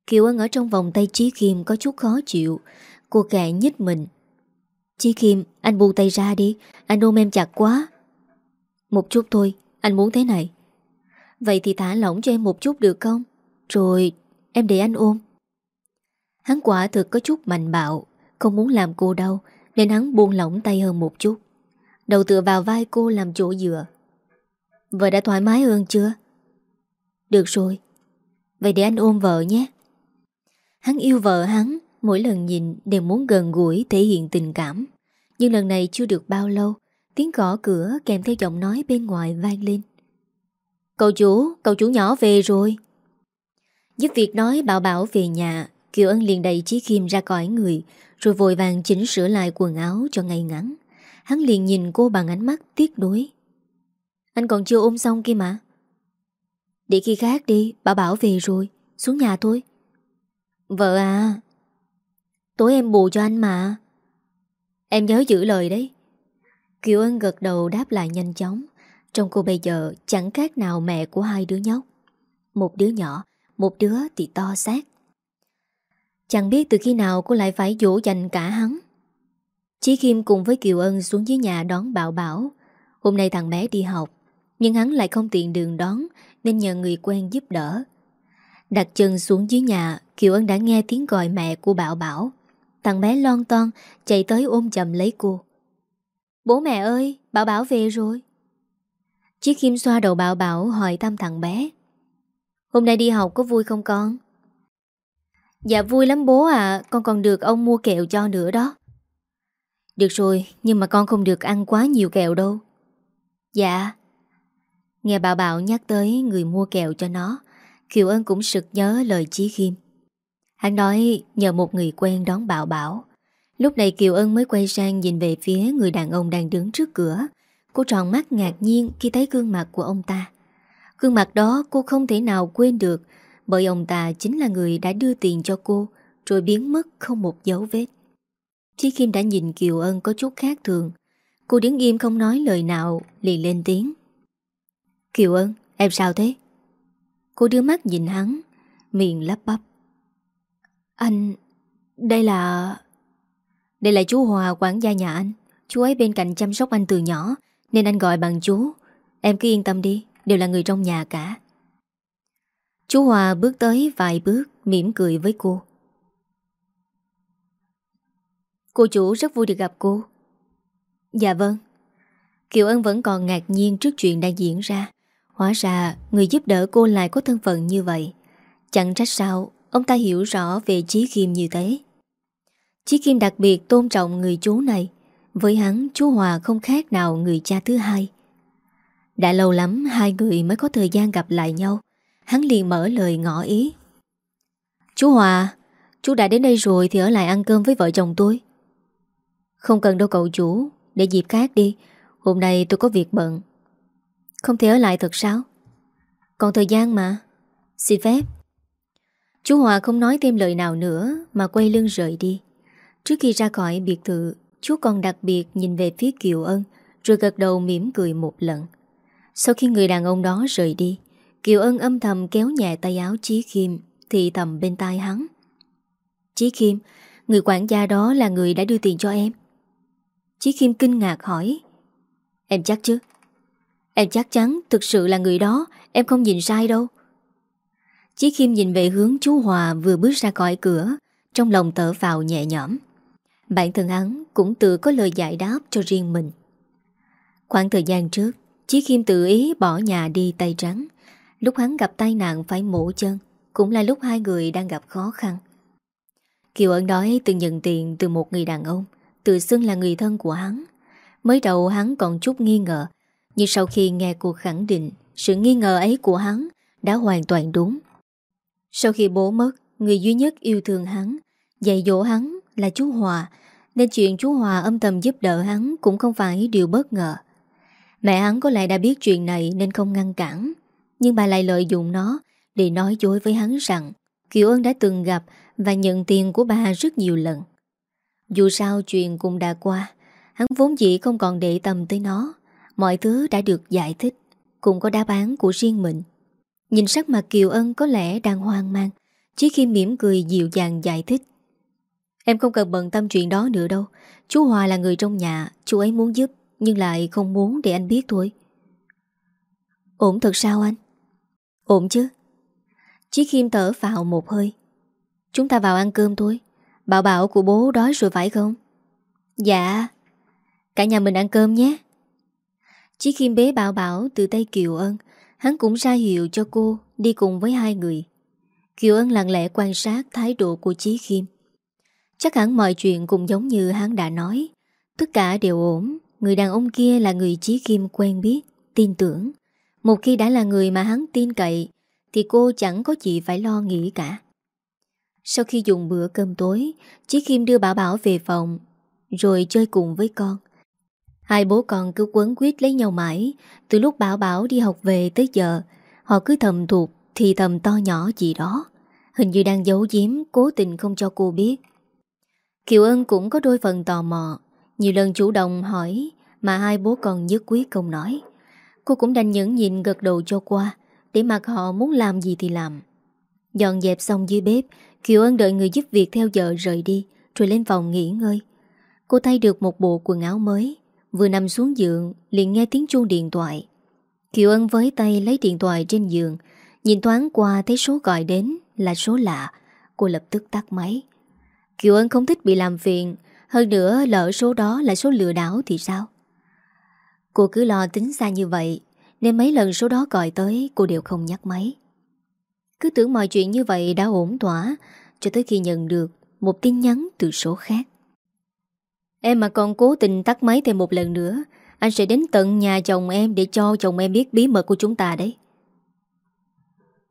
Kiều Ân ở trong vòng tay trí Kim có chút khó chịu. Cô kẹ nhích mình. Chí Kim anh buông tay ra đi. Anh ôm em chặt quá. Một chút thôi anh muốn thế này. Vậy thì thả lỏng cho em một chút được không? Rồi, em để anh ôm. Hắn quả thực có chút mạnh bạo, Không muốn làm cô đau, Nên hắn buông lỏng tay hơn một chút. Đầu tựa vào vai cô làm chỗ dựa. Vợ đã thoải mái hơn chưa? Được rồi. Vậy để anh ôm vợ nhé. Hắn yêu vợ hắn, Mỗi lần nhìn đều muốn gần gũi Thể hiện tình cảm. Nhưng lần này chưa được bao lâu Tiếng gõ cửa kèm theo giọng nói bên ngoài vang lên. Cậu chủ, cậu chủ nhỏ về rồi. Giúp việc nói bảo bảo về nhà Kiều Ân liền đẩy Chí Kim ra cõi người Rồi vội vàng chỉnh sửa lại quần áo cho ngay ngắn. Hắn liền nhìn cô bằng ánh mắt tiếc nuối. Anh còn chưa ôm xong kia mà. Để khi khác đi Bảo bảo về rồi Xuống nhà thôi. Vợ à. Tối em bù cho anh mà. Em nhớ giữ lời đấy. Kiều Ân gật đầu đáp lại nhanh chóng. Trong cô bây giờ, chẳng khác nào mẹ của hai đứa nhóc. Một đứa nhỏ, Một đứa thì to xác. Chẳng biết từ khi nào cô lại phải dỗ dành cả hắn. Chí Kim cùng với Kiều Ân xuống dưới nhà đón Bảo Bảo. Hôm nay thằng bé đi học, Nhưng hắn lại không tiện đường đón, Nên nhờ người quen giúp đỡ. Đặt chân xuống dưới nhà, Kiều Ân đã nghe tiếng gọi mẹ của Bảo Bảo. Thằng bé lon ton Chạy tới ôm chầm lấy cô. Bố mẹ ơi, Bảo Bảo về rồi. Chiếc Kim xoa đầu Bảo Bảo hỏi thăm thằng bé. Hôm nay đi học có vui không con? Dạ vui lắm bố à Con còn được ông mua kẹo cho nữa đó. Được rồi, Nhưng mà con không được ăn quá nhiều kẹo đâu. Dạ. Nghe Bảo Bảo nhắc tới người mua kẹo cho nó, Kiều Ân cũng sực nhớ lời Chí Khiêm. Hắn nói nhờ một người quen đón Bảo Bảo. Lúc này Kiều Ân mới quay sang nhìn về phía người đàn ông đang đứng trước cửa. Cô tròn mắt ngạc nhiên khi thấy gương mặt của ông ta. Gương mặt đó cô không thể nào quên được Bởi ông ta chính là người đã đưa tiền cho cô Rồi biến mất không một dấu vết. Chí Kim đã nhìn Kiều Ân có chút khác thường. Cô đứng im không nói lời nào Liền lên tiếng. Kiều Ân, em sao thế? Cô đưa mắt nhìn hắn Miệng lắp bắp. Anh... Đây là... Đây là chú Hòa quản gia nhà anh. Chú ấy bên cạnh chăm sóc anh từ nhỏ, Nên anh gọi bằng chú. Em cứ yên tâm đi, Đều là người trong nhà cả. Chú Hòa bước tới vài bước, mỉm cười với cô. Cô chủ rất vui được gặp cô. Dạ vâng. Kiều Ân vẫn còn ngạc nhiên trước chuyện đang diễn ra. Hóa ra người giúp đỡ cô lại có thân phận như vậy. Chẳng trách sao, Ông ta hiểu rõ về trí khiêm như thế. Chí Kim đặc biệt tôn trọng người chú này. Với hắn, chú Hòa không khác nào người cha thứ hai. Đã lâu lắm, hai người mới có thời gian gặp lại nhau. Hắn liền mở lời ngỏ ý. Chú Hòa, Chú đã đến đây rồi thì ở lại ăn cơm với vợ chồng tôi. Không cần đâu cậu chủ, Để dịp khác đi. Hôm nay tôi có việc bận. Không thể ở lại thật sao? Còn thời gian mà. Xin phép. Chú Hòa không nói thêm lời nào nữa, Mà quay lưng rời đi. Trước khi ra khỏi biệt thự, Chú còn đặc biệt nhìn về phía Kiều Ân, Rồi gật đầu mỉm cười một lần. Sau khi người đàn ông đó rời đi, Kiều Ân âm thầm kéo nhẹ tay áo Chí Kim Thì thầm bên tai hắn. Chí Kim Người quản gia đó là người đã đưa tiền cho em. Chí Kim kinh ngạc hỏi. Em chắc chứ? Em chắc chắn thực sự là người đó, Em không nhìn sai đâu. Chí Kim nhìn về hướng chú Hòa vừa bước ra khỏi cửa, Trong lòng tở vào nhẹ nhõm. Bản thân hắn cũng tự có lời giải đáp cho riêng mình. Khoảng thời gian trước, Chí Kim tự ý bỏ nhà đi tay trắng. Lúc hắn gặp tai nạn phải mổ chân, Cũng là lúc hai người đang gặp khó khăn. Kiều ẩn đói từng nhận tiền từ một người đàn ông, Tự xưng là người thân của hắn. Mới đầu hắn còn chút nghi ngờ, Nhưng sau khi nghe cuộc khẳng định, Sự nghi ngờ ấy của hắn Đã hoàn toàn đúng. Sau khi bố mất, Người duy nhất yêu thương hắn, Dạy dỗ hắn là chú Hòa, Nên chuyện chú Hòa âm thầm giúp đỡ hắn Cũng không phải điều bất ngờ. Mẹ hắn có lẽ đã biết chuyện này Nên không ngăn cản, Nhưng bà lại lợi dụng nó Để nói dối với hắn rằng Kiều Ân đã từng gặp Và nhận tiền của bà rất nhiều lần. Dù sao chuyện cũng đã qua, Hắn vốn dĩ không còn để tâm tới nó, Mọi thứ đã được giải thích, Cũng có đáp án của riêng mình. Nhìn sắc mặt Kiều Ân có lẽ đang hoang mang, Chỉ khi mỉm cười dịu dàng giải thích. Em không cần bận tâm chuyện đó nữa đâu. Chú Hòa là người trong nhà, Chú ấy muốn giúp, Nhưng lại không muốn để anh biết thôi. Ổn thật sao anh? Ổn chứ. Chí Khiêm thở vào một hơi. Chúng ta vào ăn cơm thôi. Bảo bảo của bố đói rồi phải không? Dạ. Cả nhà mình ăn cơm nhé. Chí Khiêm bế bảo bảo từ tay Kiều Ân. Hắn cũng ra hiệu cho cô Đi cùng với hai người. Kiều Ân lặng lẽ quan sát thái độ của Chí Khiêm. Chắc hẳn mọi chuyện cũng giống như hắn đã nói. Tất cả đều ổn. Người đàn ông kia là người Chí Kim quen biết, Tin tưởng. Một khi đã là người mà hắn tin cậy, Thì cô chẳng có gì phải lo nghĩ cả. Sau khi dùng bữa cơm tối, Chí Kim đưa Bảo Bảo về phòng, Rồi chơi cùng với con. Hai bố con cứ quấn quýt lấy nhau mãi, Từ lúc Bảo Bảo đi học về tới giờ, Họ cứ thầm thuộc Thì thầm to nhỏ gì đó. Hình như đang giấu giếm, Cố tình không cho cô biết. Kiều Ân cũng có đôi phần tò mò. Nhiều lần chủ động hỏi Mà hai bố con nhất quyết không nói. Cô cũng đành nhẫn nhìn gật đầu cho qua. Để mặc họ muốn làm gì thì làm. Dọn dẹp xong dưới bếp, Kiều Ân đợi người giúp việc theo vợ rời đi, Rồi lên phòng nghỉ ngơi. Cô thay được một bộ quần áo mới, Vừa nằm xuống giường, liền nghe tiếng chuông điện thoại. Kiều Ân với tay lấy điện thoại trên giường, Nhìn thoáng qua thấy số gọi đến Là số lạ. Cô lập tức tắt máy. Kiều Ân không thích bị làm phiền. Hơn nữa, lỡ số đó là số lừa đảo thì sao? Cô cứ lo tính xa như vậy, Nên mấy lần số đó gọi tới, Cô đều không nhắc máy. Cứ tưởng mọi chuyện như vậy đã ổn thỏa, Cho tới khi nhận được Một tin nhắn từ số khác. Em mà còn cố tình tắt máy thêm một lần nữa, Anh sẽ đến tận nhà chồng em Để cho chồng em biết bí mật của chúng ta đấy.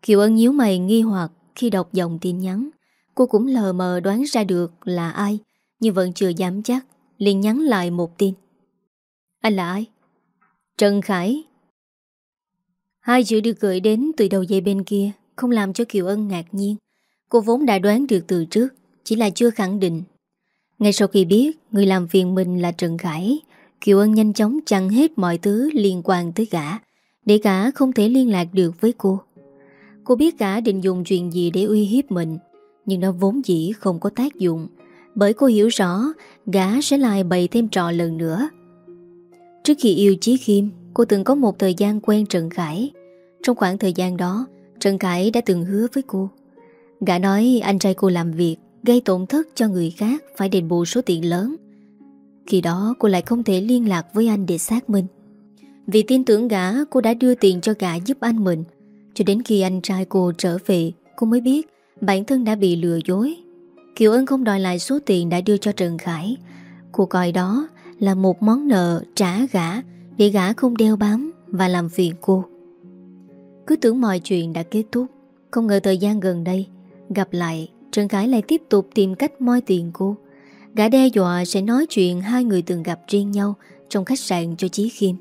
Kiều Ân nhíu mày nghi hoặc Khi đọc dòng tin nhắn. Cô cũng lờ mờ đoán ra được là ai Nhưng vẫn chưa dám chắc liền nhắn lại một tin. Anh là ai? Trần Khải. Hai chữ được gửi đến từ đầu dây bên kia Không làm cho Kiều Ân ngạc nhiên. Cô vốn đã đoán được từ trước Chỉ là chưa khẳng định. Ngay sau khi biết người làm phiền mình là Trần Khải, Kiều Ân nhanh chóng chặn hết mọi thứ liên quan tới gã, để gã không thể liên lạc được với cô. Cô biết gã định dùng chuyện gì để uy hiếp mình, nhưng nó vốn dĩ không có tác dụng, bởi cô hiểu rõ gã sẽ lại bày thêm trò lần nữa. Trước khi yêu Chí Khiêm, cô từng có một thời gian quen Trần Khải. Trong khoảng thời gian đó, Trần Khải đã từng hứa với cô. Gã nói anh trai cô làm việc gây tổn thất cho người khác phải đền bù số tiền lớn. Khi đó cô lại không thể liên lạc với anh để xác minh. Vì tin tưởng gã, cô đã đưa tiền cho gã giúp anh mình. Cho đến khi anh trai cô trở về, cô mới biết bản thân đã bị lừa dối. Kiều Ân không đòi lại số tiền đã đưa cho Trần Khải. Cô coi đó là một món nợ trả gã để gã không đeo bám và làm phiền cô. Cứ tưởng mọi chuyện đã kết thúc, không ngờ thời gian gần đây gặp lại Trần Khải lại tiếp tục tìm cách moi tiền cô Gã đe dọa sẽ nói chuyện hai người từng gặp riêng nhau trong khách sạn cho Chí Khiêm.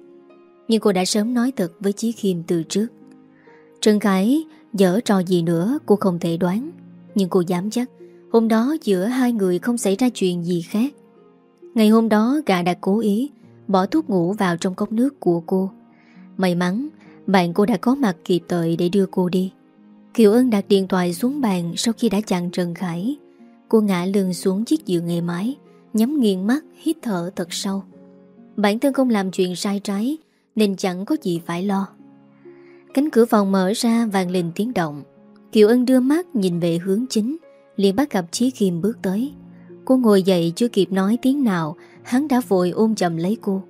Nhưng cô đã sớm nói thật với Chí Khiêm từ trước. Trần Khải dở trò gì nữa cô không thể đoán. Nhưng cô dám chắc hôm đó giữa hai người không xảy ra chuyện gì khác. Ngày hôm đó gã đã cố ý bỏ thuốc ngủ vào trong cốc nước của cô. May mắn bạn cô đã có mặt kịp thời để đưa cô đi. Kiều Ân đặt điện thoại xuống bàn sau khi đã chặn Trần Khải. Cô ngã lưng xuống chiếc giường nghề mái, nhắm nghiền mắt, hít thở thật sâu. Bản thân không làm chuyện sai trái, nên chẳng có gì phải lo. Cánh cửa phòng mở ra vàng lên tiếng động. Kiều Ân đưa mắt nhìn về hướng chính, liền bắt gặp Chí Kim bước tới. Cô ngồi dậy chưa kịp nói tiếng nào, hắn đã vội ôm chầm lấy cô.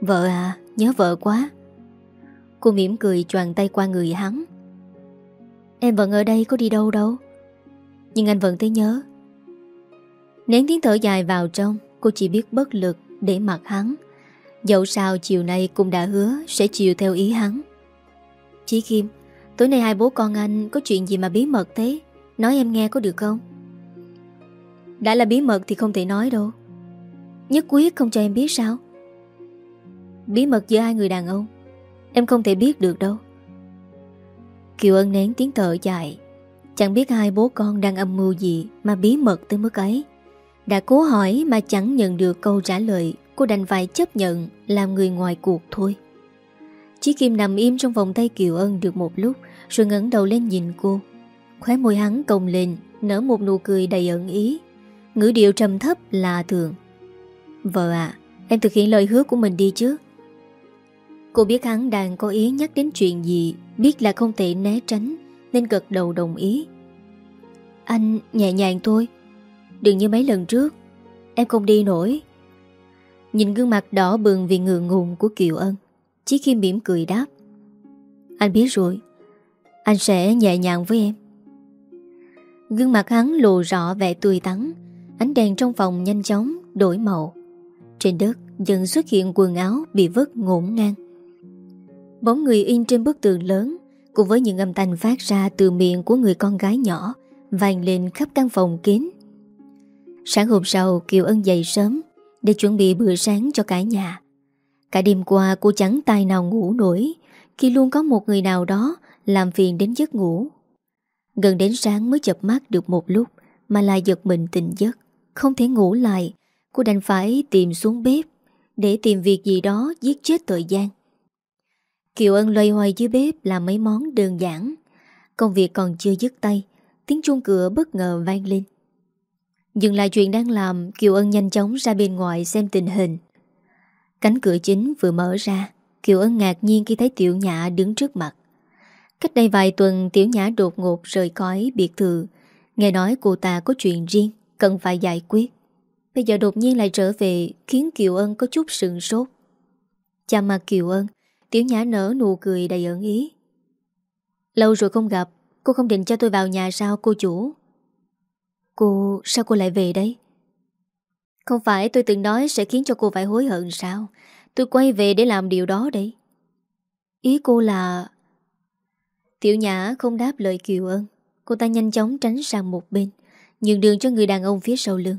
Vợ à, nhớ vợ quá. Cô mỉm cười choàng tay qua người hắn. Em vẫn ở đây có đi đâu đâu Nhưng anh vẫn thấy nhớ Nén tiếng thở dài vào trong Cô chỉ biết bất lực để mặc hắn Dẫu sao chiều nay cũng đã hứa Sẽ chiều theo ý hắn Chí Kim, Tối nay hai bố con anh có chuyện gì mà bí mật thế? Nói em nghe có được không? Đã là bí mật thì không thể nói đâu. Nhất quyết không cho em biết sao? Bí mật giữa hai người đàn ông, Em không thể biết được đâu. Kiều Ân nén tiếng thở dài. Chẳng biết hai bố con đang âm mưu gì Mà bí mật tới mức ấy. Đã cố hỏi mà chẳng nhận được câu trả lời. Cô đành phải chấp nhận Làm người ngoài cuộc thôi. Chí Kim nằm im trong vòng tay Kiều Ân được một lúc, Rồi ngẩng đầu lên nhìn cô. Khóe môi hắn cồng lên, Nở một nụ cười đầy ẩn ý. Ngữ điệu trầm thấp là thường. Vợ à Em thực hiện lời hứa của mình đi chứ. Cô biết hắn đang có ý nhắc đến chuyện gì, Biết là không thể né tránh, Nên gật đầu đồng ý. Anh nhẹ nhàng thôi, Đừng như mấy lần trước, Em không đi nổi. Nhìn gương mặt đỏ bừng vì ngượng ngùng của Kiều Ân. Chí Kim mỉm cười đáp. Anh biết rồi. Anh sẽ nhẹ nhàng với em. Gương mặt hắn lộ rõ vẻ tươi tắn. Ánh đèn trong phòng nhanh chóng đổi màu. Trên đất, dần xuất hiện quần áo bị vứt ngổn ngang. Bóng người in trên bức tường lớn, Cùng với những âm thanh phát ra từ miệng của người con gái nhỏ Vàng lên khắp căn phòng kín. Sáng hôm sau, Kiều Ân dậy sớm Để chuẩn bị bữa sáng cho cả nhà. Cả đêm qua cô chẳng tài nào ngủ nổi Khi luôn có một người nào đó Làm phiền đến giấc ngủ Gần đến sáng mới chập mắt được một lúc Mà lại giật mình tỉnh giấc Không thể ngủ lại Cô đành phải tìm xuống bếp Để tìm việc gì đó giết chết thời gian Kiều Ân loay hoay dưới bếp làm mấy món đơn giản. Công việc còn chưa dứt tay, tiếng chuông cửa bất ngờ vang lên. Dừng lại chuyện đang làm, Kiều Ân nhanh chóng ra bên ngoài xem tình hình. Cánh cửa chính vừa mở ra, Kiều Ân ngạc nhiên khi thấy Tiểu Nhã đứng trước mặt. Cách đây vài tuần Tiểu Nhã đột ngột rời khỏi biệt thự, nghe nói cô ta có chuyện riêng, cần phải giải quyết. Bây giờ đột nhiên lại trở về khiến Kiều Ân có chút sừng sốt. Cha mặt Kiều Ân Tiểu Nhã nở nụ cười đầy ẩn ý Lâu rồi không gặp Cô không định cho tôi vào nhà sao cô chủ Cô sao cô lại về đây không phải tôi từng nói Sẽ khiến cho cô phải hối hận sao? Tôi quay về để làm điều đó đấy Ý cô là Tiểu Nhã không đáp lời Kiều Ân. Cô ta nhanh chóng tránh sang một bên, Nhường đường cho người đàn ông phía sau lưng.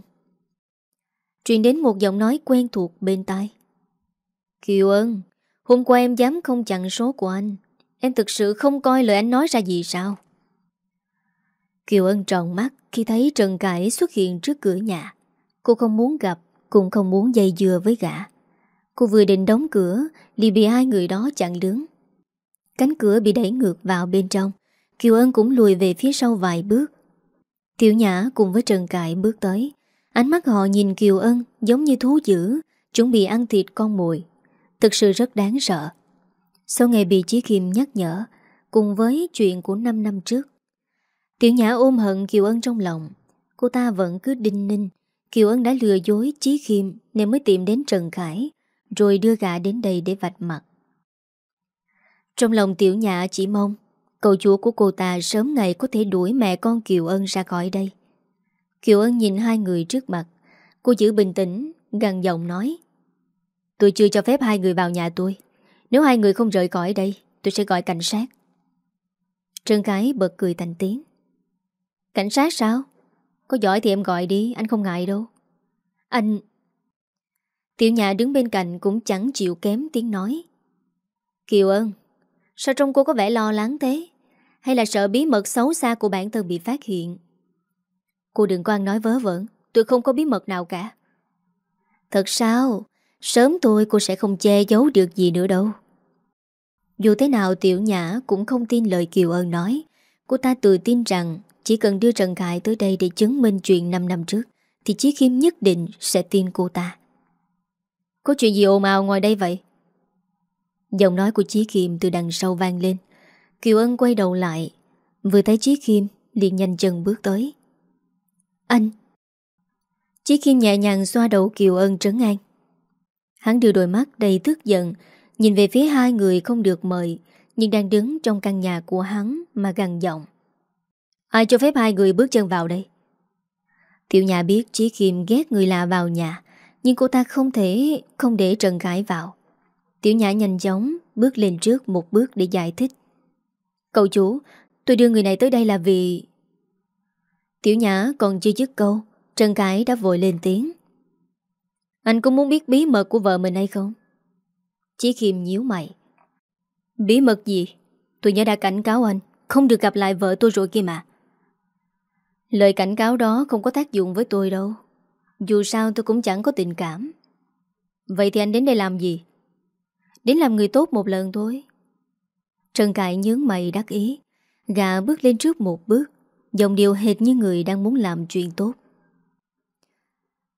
Truyền đến một giọng nói quen thuộc bên tai. Kiều Ân, Hôm qua em dám không chặn số của anh. Em thực sự không coi lời anh nói ra gì sao? Kiều Ân tròn mắt khi thấy Trần Cải xuất hiện trước cửa nhà. Cô không muốn gặp, Cũng không muốn dây dừa với gã. Cô vừa định đóng cửa thì bị hai người đó chặn đứng. Cánh cửa bị đẩy ngược vào bên trong, Kiều Ân cũng lùi về phía sau vài bước. Tiểu Nhã cùng với Trần Cải bước tới. Ánh mắt họ nhìn Kiều Ân giống như thú dữ, Chuẩn bị ăn thịt con mồi. Thực sự rất đáng sợ. Sau ngày bị Chí Kim nhắc nhở, Cùng với chuyện của 5 năm trước, Tiểu Nhã ôm hận Kiều Ân trong lòng. Cô ta vẫn cứ đinh ninh Kiều Ân đã lừa dối Chí Kim Nên mới tìm đến Trần Khải, Rồi đưa gã đến đây để vạch mặt. Trong lòng Tiểu Nhã chỉ mong, Cậu chúa của cô ta sớm ngày có thể đuổi mẹ con Kiều Ân ra khỏi đây. Kiều Ân nhìn hai người trước mặt, Cô giữ bình tĩnh Gần giọng nói, Tôi chưa cho phép hai người vào nhà tôi. Nếu hai người không rời khỏi đây, Tôi sẽ gọi cảnh sát. Trần Cái bật cười thành tiếng, Cảnh sát sao? Có giỏi thì em gọi đi Anh không ngại đâu Anh... Tiểu Nhã đứng bên cạnh cũng chẳng chịu kém tiếng nói. Kiều ơn, sao trông cô có vẻ lo lắng thế? Hay là sợ bí mật xấu xa của bản thân bị phát hiện? Cô đừng quan nói vớ vẩn, tôi không có bí mật nào cả. Thật sao? Sớm tôi cô sẽ không che giấu được gì nữa đâu. Dù thế nào Tiểu Nhã cũng không tin lời Kiều ơn nói. Cô ta tự tin rằng chỉ cần đưa Trần Khải tới đây để chứng minh chuyện 5 năm trước thì Chí Khiêm nhất định sẽ tin cô ta. Có chuyện gì ồn ào ngoài đây vậy? Giọng nói của Chí Khiêm từ đằng sau vang lên. Kiều Ân quay đầu lại, vừa thấy Chí Khiêm liền nhanh chân bước tới. Anh! Chí Khiêm nhẹ nhàng xoa đầu Kiều Ân trấn an. Hắn đưa đôi mắt đầy tức giận, nhìn về phía hai người không được mời, nhưng đang đứng trong căn nhà của hắn mà gằn giọng. Ai cho phép hai người bước chân vào đây? Tiểu nhà biết Chí Kim ghét người lạ vào nhà, Nhưng cô ta không thể không để Trần Khải vào Tiểu nhã nhanh chóng Bước lên trước một bước để giải thích Cậu chủ, Tôi đưa người này tới đây là vì Tiểu nhã còn chưa dứt câu, Trần Khải đã vội lên tiếng Anh có muốn biết bí mật của vợ mình hay không? Chí Kim nhíu mày Bí mật gì? Tôi nhớ đã cảnh cáo anh, Không được gặp lại vợ tôi rồi kia mà Lời cảnh cáo đó không có tác dụng với tôi đâu. Dù sao tôi cũng chẳng có tình cảm. Vậy thì anh đến đây làm gì? Đến làm người tốt một lần thôi. Trần Cại nhướng mày đắc ý. Gà bước lên trước một bước Dòng điều hệt như người đang muốn làm chuyện tốt.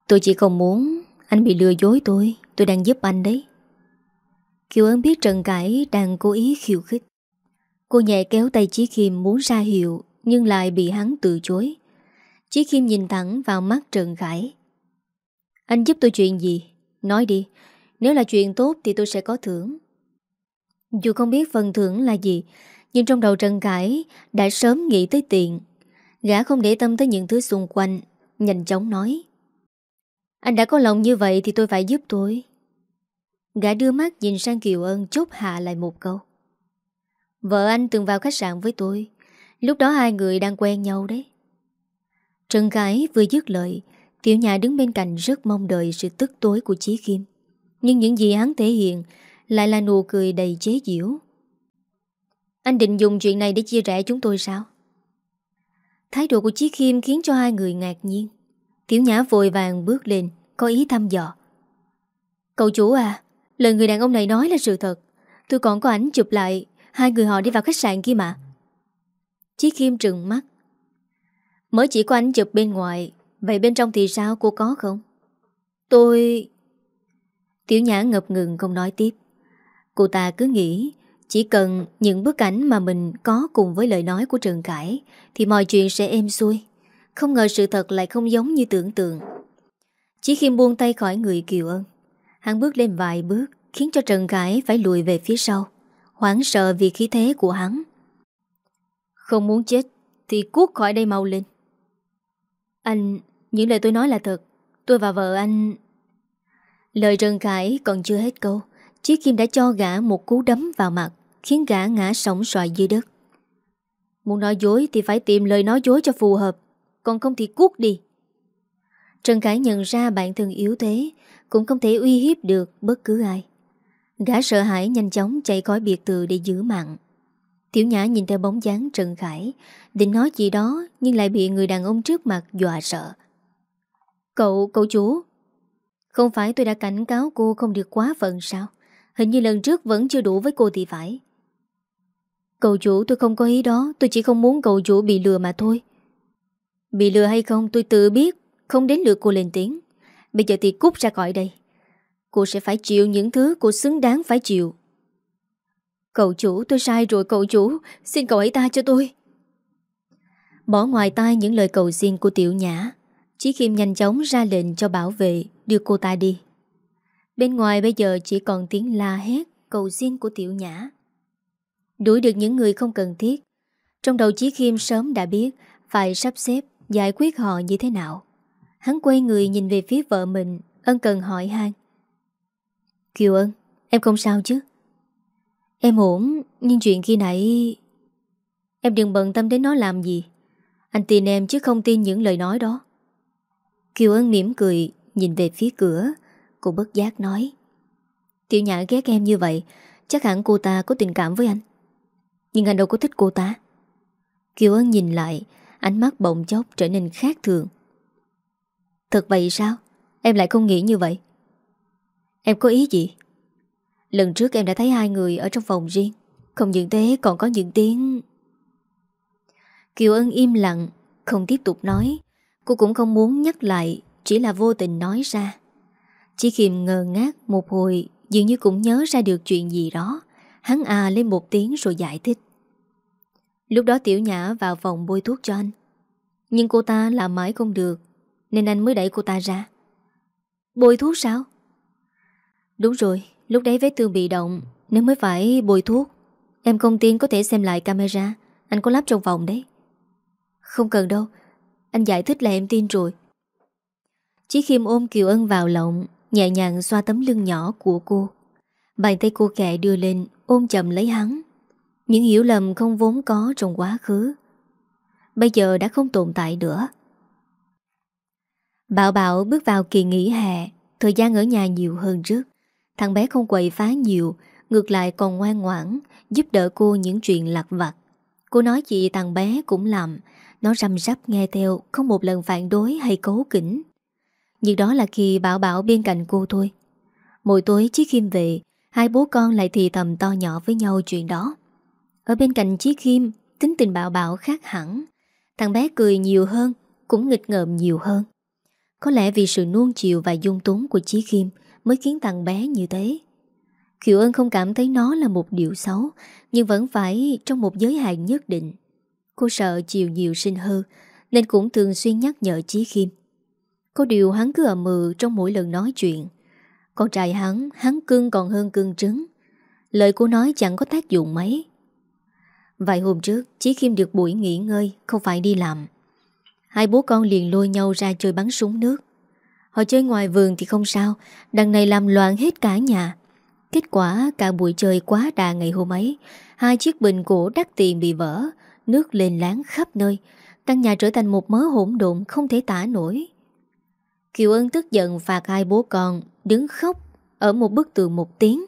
Tôi chỉ không muốn Anh bị lừa dối tôi Tôi đang giúp anh đấy. Kiều ấn biết Trần Cải đang cố ý khiêu khích. Cô nhẹ kéo tay Chí Khiêm muốn ra hiệu nhưng lại bị hắn từ chối. Chí Khiêm nhìn thẳng vào mắt Trần Khải. Anh giúp tôi chuyện gì? Nói đi, Nếu là chuyện tốt thì tôi sẽ có thưởng. Dù không biết phần thưởng là gì, Nhưng trong đầu Trần Khải Đã sớm nghĩ tới tiền. Gã không để tâm tới những thứ xung quanh, Nhanh chóng nói, Anh đã có lòng như vậy thì tôi phải giúp tôi. Gã đưa mắt nhìn sang Kiều Ân chốt hạ lại một câu, Vợ anh từng vào khách sạn với tôi Lúc đó hai người đang quen nhau đấy. Trần Khải vừa dứt lời, Tiểu nhà đứng bên cạnh rất mong đợi sự tức tối của Chí Kim. Nhưng những gì hắn thể hiện Lại là nụ cười đầy chế giễu. Anh định dùng chuyện này để chia rẽ chúng tôi sao? Thái độ của Chí Kim khiến cho hai người ngạc nhiên. Tiểu nhã vội vàng bước lên, Có ý thăm dò. Cậu chủ à Lời người đàn ông này nói là sự thật. Tôi còn có ảnh chụp lại, Hai người họ đi vào khách sạn kia mà. Chí Kim trừng mắt. Mới chỉ có ảnh chụp bên ngoài, Vậy bên trong thì sao, cô có không? Tôi Tiểu nhã ngập ngừng không nói tiếp. Cô ta cứ nghĩ, Chỉ cần những bức ảnh mà mình có Cùng với lời nói của trường Cải Thì mọi chuyện sẽ êm xuôi. Không ngờ sự thật lại không giống như tưởng tượng. Chỉ khi buông tay khỏi người Kiều Ân. Hắn bước lên vài bước, Khiến cho Trần Cải phải lùi về phía sau. Hoảng sợ vì khí thế của hắn không muốn chết Thì cuốc khỏi đây mau lên. Anh, những lời tôi nói là thật. Tôi và vợ anh Lời Trần Khải còn chưa hết câu Chiếc kim đã cho gã một cú đấm vào mặt Khiến gã ngã sóng xoài dưới đất. Muốn nói dối thì phải tìm lời nói dối cho phù hợp Còn không thì cuốc đi. Trần Khải nhận ra bản thân yếu thế Cũng không thể uy hiếp được bất cứ ai. Gã sợ hãi nhanh chóng chạy khỏi biệt từ để giữ mạng. Tiểu Nhã nhìn theo bóng dáng Trần Khải Định nói gì đó Nhưng lại bị người đàn ông trước mặt dọa sợ. Cậu, cậu chú Không phải tôi đã cảnh cáo cô không được quá phận sao? Hình như lần trước vẫn chưa đủ với cô thì phải. Cậu chủ tôi không có ý đó Tôi chỉ không muốn cậu chủ bị lừa mà thôi. Bị lừa hay không tôi tự biết Không đến lượt cô lên tiếng. Bây giờ thì cút ra khỏi đây. Cô sẽ phải chịu những thứ cô xứng đáng phải chịu. Cậu chủ, tôi sai rồi, cậu chủ. Xin cậu ấy ta cho tôi. Bỏ ngoài tai những lời cầu xin của tiểu nhã, Chí Khiêm nhanh chóng ra lệnh cho bảo vệ, Đưa cô ta đi. Bên ngoài bây giờ chỉ còn tiếng la hét, Cầu xin của tiểu nhã. Đuổi được những người không cần thiết, Trong đầu Chí Khiêm sớm đã biết Phải sắp xếp, giải quyết họ như thế nào. Hắn quay người nhìn về phía vợ mình, Ân cần hỏi han. Kiều ân, Em không sao chứ? Em ổn, Nhưng chuyện khi nãy Em đừng bận tâm đến nó làm gì. Anh tin em chứ không tin những lời nói đó. Kiều Ân mỉm cười, Nhìn về phía cửa. Cô bất giác nói, Tiểu Nhã ghét em như vậy, Chắc hẳn cô ta có tình cảm với anh. Nhưng anh đâu có thích cô ta. Kiều Ân nhìn lại, Ánh mắt bỗng chốc trở nên khác thường. Thật vậy sao? Em lại không nghĩ như vậy. Em có ý gì? Lần trước em đã thấy hai người ở trong phòng riêng. Không những thế, còn có những tiếng. Kiều Ân im lặng, Không tiếp tục nói. Cô cũng không muốn nhắc lại, Chỉ là vô tình nói ra. Chỉ khiêm ngờ ngác một hồi, Dường như cũng nhớ ra được chuyện gì đó. Hắn à lên một tiếng rồi giải thích. Lúc đó Tiểu Nhã vào phòng bôi thuốc cho anh. Nhưng cô ta làm mãi không được, Nên anh mới đẩy cô ta ra. Bôi thuốc sao? Đúng rồi Lúc đấy vết thương bị động Nên mới phải bôi thuốc, Em không tin có thể xem lại camera. Anh có lắp trong phòng đấy. Không cần đâu, Anh giải thích là em tin rồi. Chí Khiêm ôm Kiều Ân vào lộng Nhẹ nhàng xoa tấm lưng nhỏ của cô. Bàn tay cô kẹ đưa lên, Ôm chầm lấy hắn. Những hiểu lầm không vốn có trong quá khứ, Bây giờ đã không tồn tại nữa. Bảo Bảo bước vào kỳ nghỉ hè, Thời gian ở nhà nhiều hơn trước. Thằng bé không quậy phá nhiều, Ngược lại còn ngoan ngoãn, Giúp đỡ cô những chuyện lặt vặt. Cô nói chị thằng bé cũng làm, Nó răm rắp nghe theo, Không một lần phản đối hay cố kỉnh. Nhưng đó là khi Bảo Bảo bên cạnh cô thôi. Mỗi tối Chí Khiêm về, Hai bố con lại thì thầm to nhỏ với nhau chuyện đó. Ở bên cạnh Chí Khiêm, Tính tình Bảo Bảo khác hẳn. Thằng bé cười nhiều hơn, Cũng nghịch ngợm nhiều hơn. Có lẽ vì sự nuông chiều và dung túng của Chí Khiêm Mới khiến thằng bé như thế. Kiều Ân không cảm thấy nó là một điều xấu Nhưng vẫn phải trong một giới hạn nhất định. Cô sợ chiều nhiều sinh hư Nên cũng thường xuyên nhắc nhở Chí Khiêm. Có điều hắn cứ ầm mừ trong mỗi lần nói chuyện. Con trai hắn, hắn cưng còn hơn cưng trứng. Lời cô nói chẳng có tác dụng mấy. Vài hôm trước Chí Khiêm được buổi nghỉ ngơi Không phải đi làm. Hai bố con liền lôi nhau ra chơi bắn súng nước. Họ chơi ngoài vườn thì không sao. Đằng này làm loạn hết cả nhà. Kết quả cả buổi chơi quá đà ngày hôm ấy. Hai chiếc bình cổ đắt tiền bị vỡ, Nước lên láng khắp nơi. Căn nhà trở thành một mớ hỗn độn Không thể tả nổi. Kiều Ân tức giận phạt hai bố con, Đứng khóc ở một bức tường một tiếng.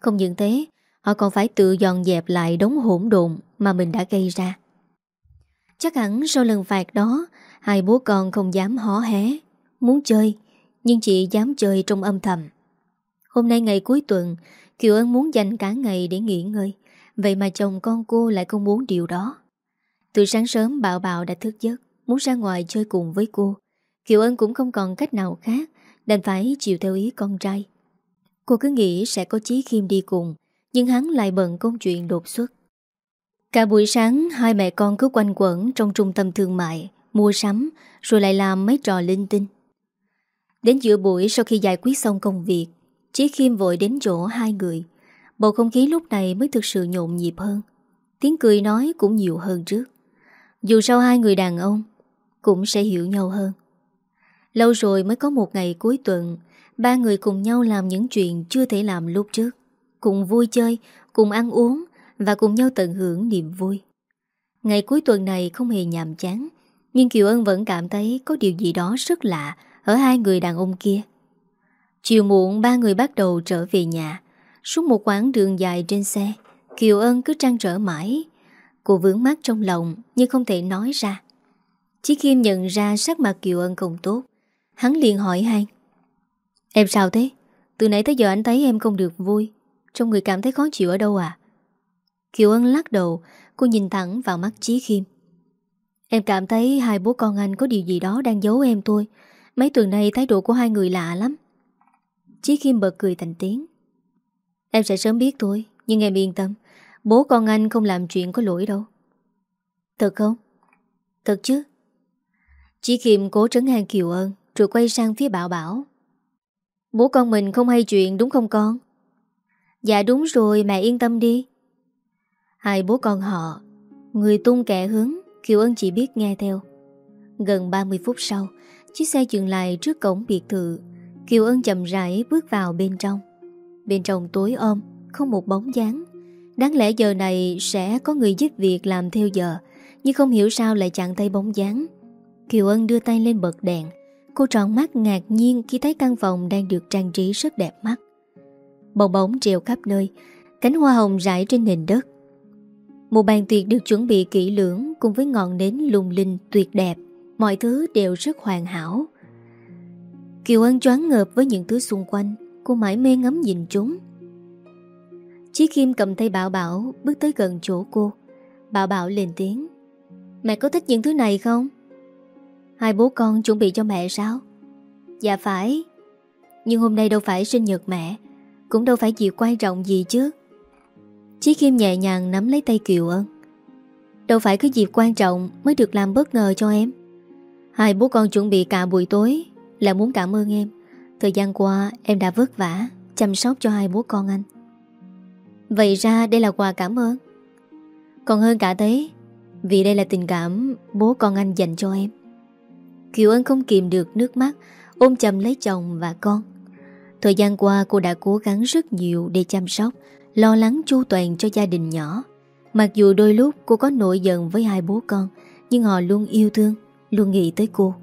Không những thế, Họ còn phải tự dọn dẹp lại đống hỗn độn Mà mình đã gây ra. Chắc hẳn sau lần phạt đó, Hai bố con không dám hó hé. Muốn chơi, Nhưng chị dám chơi trong âm thầm. Hôm nay ngày cuối tuần, Kiều Ân muốn dành cả ngày để nghỉ ngơi, Vậy mà chồng con cô lại không muốn điều đó. Từ sáng sớm, Bảo Bảo đã thức giấc, Muốn ra ngoài chơi cùng với cô. Kiều Ân cũng không còn cách nào khác, Đành phải chịu theo ý con trai. Cô cứ nghĩ sẽ có Chí Khiêm đi cùng, Nhưng hắn lại bận công chuyện đột xuất. Cả buổi sáng, Hai mẹ con cứ quanh quẩn Trong trung tâm thương mại, Mua sắm, Rồi lại làm mấy trò linh tinh. Đến giữa buổi sau khi giải quyết xong công việc Chí Khiêm vội đến chỗ hai người. Bầu không khí lúc này mới thực sự nhộn nhịp hơn. Tiếng cười nói cũng nhiều hơn trước. Dù sao hai người đàn ông Cũng sẽ hiểu nhau hơn. Lâu rồi mới có một ngày cuối tuần Ba người cùng nhau làm những chuyện Chưa thể làm lúc trước. Cùng vui chơi, cùng ăn uống Và cùng nhau tận hưởng niềm vui. Ngày cuối tuần này không hề nhàm chán Nhưng Kiều Ân vẫn cảm thấy Có điều gì đó rất lạ ở hai người đàn ông kia. Chiều muộn, ba người bắt đầu trở về nhà. Suốt một quãng đường dài trên xe, Kiều Ân cứ trăn trở mãi. Cô vướng mắt trong lòng, Nhưng không thể nói ra. Chí Kim nhận ra sắc mặt Kiều Ân không tốt, Hắn liền hỏi han. Em sao thế? Từ nãy tới giờ anh thấy em không được vui Trong người cảm thấy khó chịu ở đâu à? Kiều Ân lắc đầu, Cô nhìn thẳng vào mắt Chí Kim Em cảm thấy hai bố con anh có điều gì đó đang giấu em thôi Mấy tuần nay thái độ của hai người lạ lắm. Chí Kim bật cười thành tiếng. Em sẽ sớm biết thôi, Nhưng em yên tâm. Bố con anh không làm chuyện có lỗi đâu. Thật không? Thật chứ. Chí Kim cố trấn an Kiều ơn Rồi quay sang phía Bảo Bảo. Bố con mình không hay chuyện, đúng không con? Dạ đúng rồi, mẹ yên tâm đi. Hai bố con họ, Người tung kẻ hướng Kiều Ân chỉ biết nghe theo. Gần 30 phút sau Chiếc xe dừng lại trước cổng biệt thự. Kiều Ân chậm rãi bước vào bên trong. Bên trong tối ôm Không một bóng dáng. Đáng lẽ giờ này sẽ có người giúp việc làm theo giờ Nhưng không hiểu sao lại chặn tay bóng dáng. Kiều Ân đưa tay lên bật đèn. Cô tròn mắt ngạc nhiên khi thấy căn phòng đang được trang trí rất đẹp mắt. Bong bóng treo khắp nơi, cánh hoa hồng rải trên nền đất. Một bàn tiệc được chuẩn bị kỹ lưỡng cùng với ngọn nến lung linh tuyệt đẹp, mọi thứ đều rất hoàn hảo. Kiều Ân choáng ngợp với những thứ xung quanh, cô mãi mê ngắm nhìn chúng. Chí Kim cầm tay Bảo Bảo bước tới gần chỗ cô. Bảo Bảo lên tiếng. Mẹ có thích những thứ này không? Hai bố con chuẩn bị cho mẹ sao? Dạ phải. Nhưng hôm nay đâu phải sinh nhật mẹ, cũng đâu phải dịp quan trọng gì chứ. Chí Kim nhẹ nhàng nắm lấy tay Kiều Ân. Đâu phải cái dịp quan trọng mới được làm bất ngờ cho em. Hai bố con chuẩn bị cả buổi tối là muốn cảm ơn em. Thời gian qua em đã vất vả chăm sóc cho hai bố con anh. Vậy ra đây là quà cảm ơn. Còn hơn cả thế, vì đây là tình cảm bố con anh dành cho em. Kiều Ân không kìm được nước mắt, ôm chầm lấy chồng và con. Thời gian qua cô đã cố gắng rất nhiều để chăm sóc, lo lắng chu toàn cho gia đình nhỏ. Mặc dù đôi lúc cô có nổi giận với hai bố con, nhưng họ luôn yêu thương, luôn nghĩ tới cô.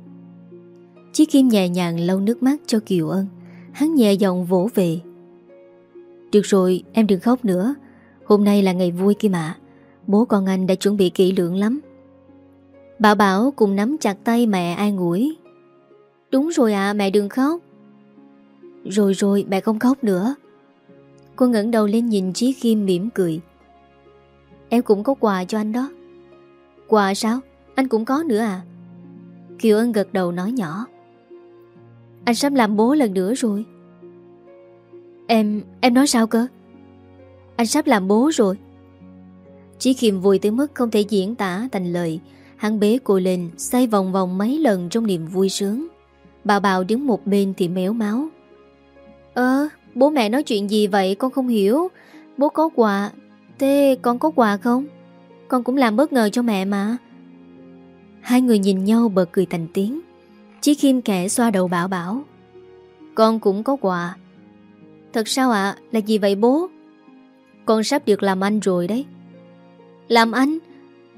Chí Kim nhẹ nhàng lau nước mắt cho Kiều Ân, hắn nhẹ giọng vỗ về. Được rồi, em đừng khóc nữa, hôm nay là ngày vui kia mà, bố con anh đã chuẩn bị kỹ lưỡng lắm. Bảo Bảo cùng nắm chặt tay mẹ an ủi. Đúng rồi ạ, mẹ đừng khóc. Rồi rồi, mẹ không khóc nữa. Cô ngẩng đầu lên nhìn Chí Kim mỉm cười. Em cũng có quà cho anh đó. Quà sao? Anh cũng có nữa à? Kiều Ân gật đầu nói nhỏ. Anh sắp làm bố lần nữa rồi. Em, em nói sao cơ? Anh sắp làm bố rồi. Chí khiêm vui tới mức không thể diễn tả thành lời. Hắn bế cô lên, xoay vòng vòng mấy lần trong niềm vui sướng. Bà bào đứng một bên thì méo máu. Ơ, bố mẹ nói chuyện gì vậy con không hiểu. Bố có quà, thế con có quà không? Con cũng làm bất ngờ cho mẹ mà. Hai người nhìn nhau bật cười thành tiếng. Chí Kim kẻ xoa đầu Bảo Bảo. Con cũng có quà. Thật sao ạ? Là gì vậy bố? Con sắp được làm anh rồi đấy. Làm anh?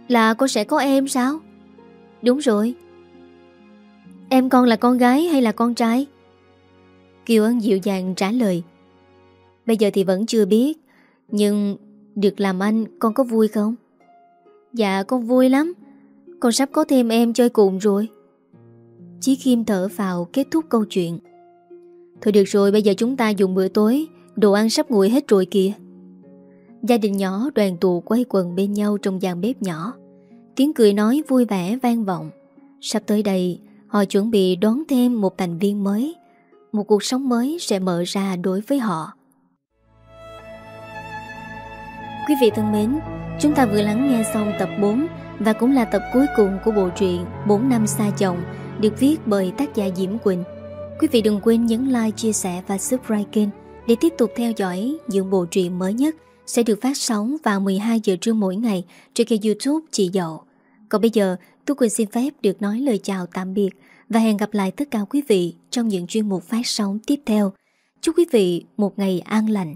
Là con sẽ có em sao? Đúng rồi. Em con là con gái hay là con trai? Kiều Ân dịu dàng trả lời. Bây giờ thì vẫn chưa biết, nhưng được làm anh con có vui không? Dạ con vui lắm, con sắp có thêm em chơi cùng rồi. Chí Kim thở vào kết thúc câu chuyện. Thôi được rồi, bây giờ chúng ta dùng bữa tối, Đồ ăn sắp nguội hết rồi kìa. Gia đình nhỏ, đoàn tụ quay quần bên nhau trong gian bếp nhỏ. Tiếng cười nói vui vẻ vang vọng. Sắp tới đây, Họ chuẩn bị đón thêm một thành viên mới. Một cuộc sống mới sẽ mở ra đối với họ. Quý vị thân mến, Chúng ta vừa lắng nghe xong tập 4 và cũng là tập cuối cùng của bộ truyện 4 năm xa chồng Được viết bởi tác giả Diễm Quỳnh Quý vị đừng quên nhấn like, chia sẻ và subscribe kênh để tiếp tục theo dõi những bộ truyện mới nhất sẽ được phát sóng vào 12 giờ trưa mỗi ngày trên kênh youtube Chị Dậu. Còn bây giờ, tôi Quỳnh xin phép được nói lời chào tạm biệt và hẹn gặp lại tất cả quý vị trong những chuyên mục phát sóng tiếp theo. Chúc quý vị một ngày an lành.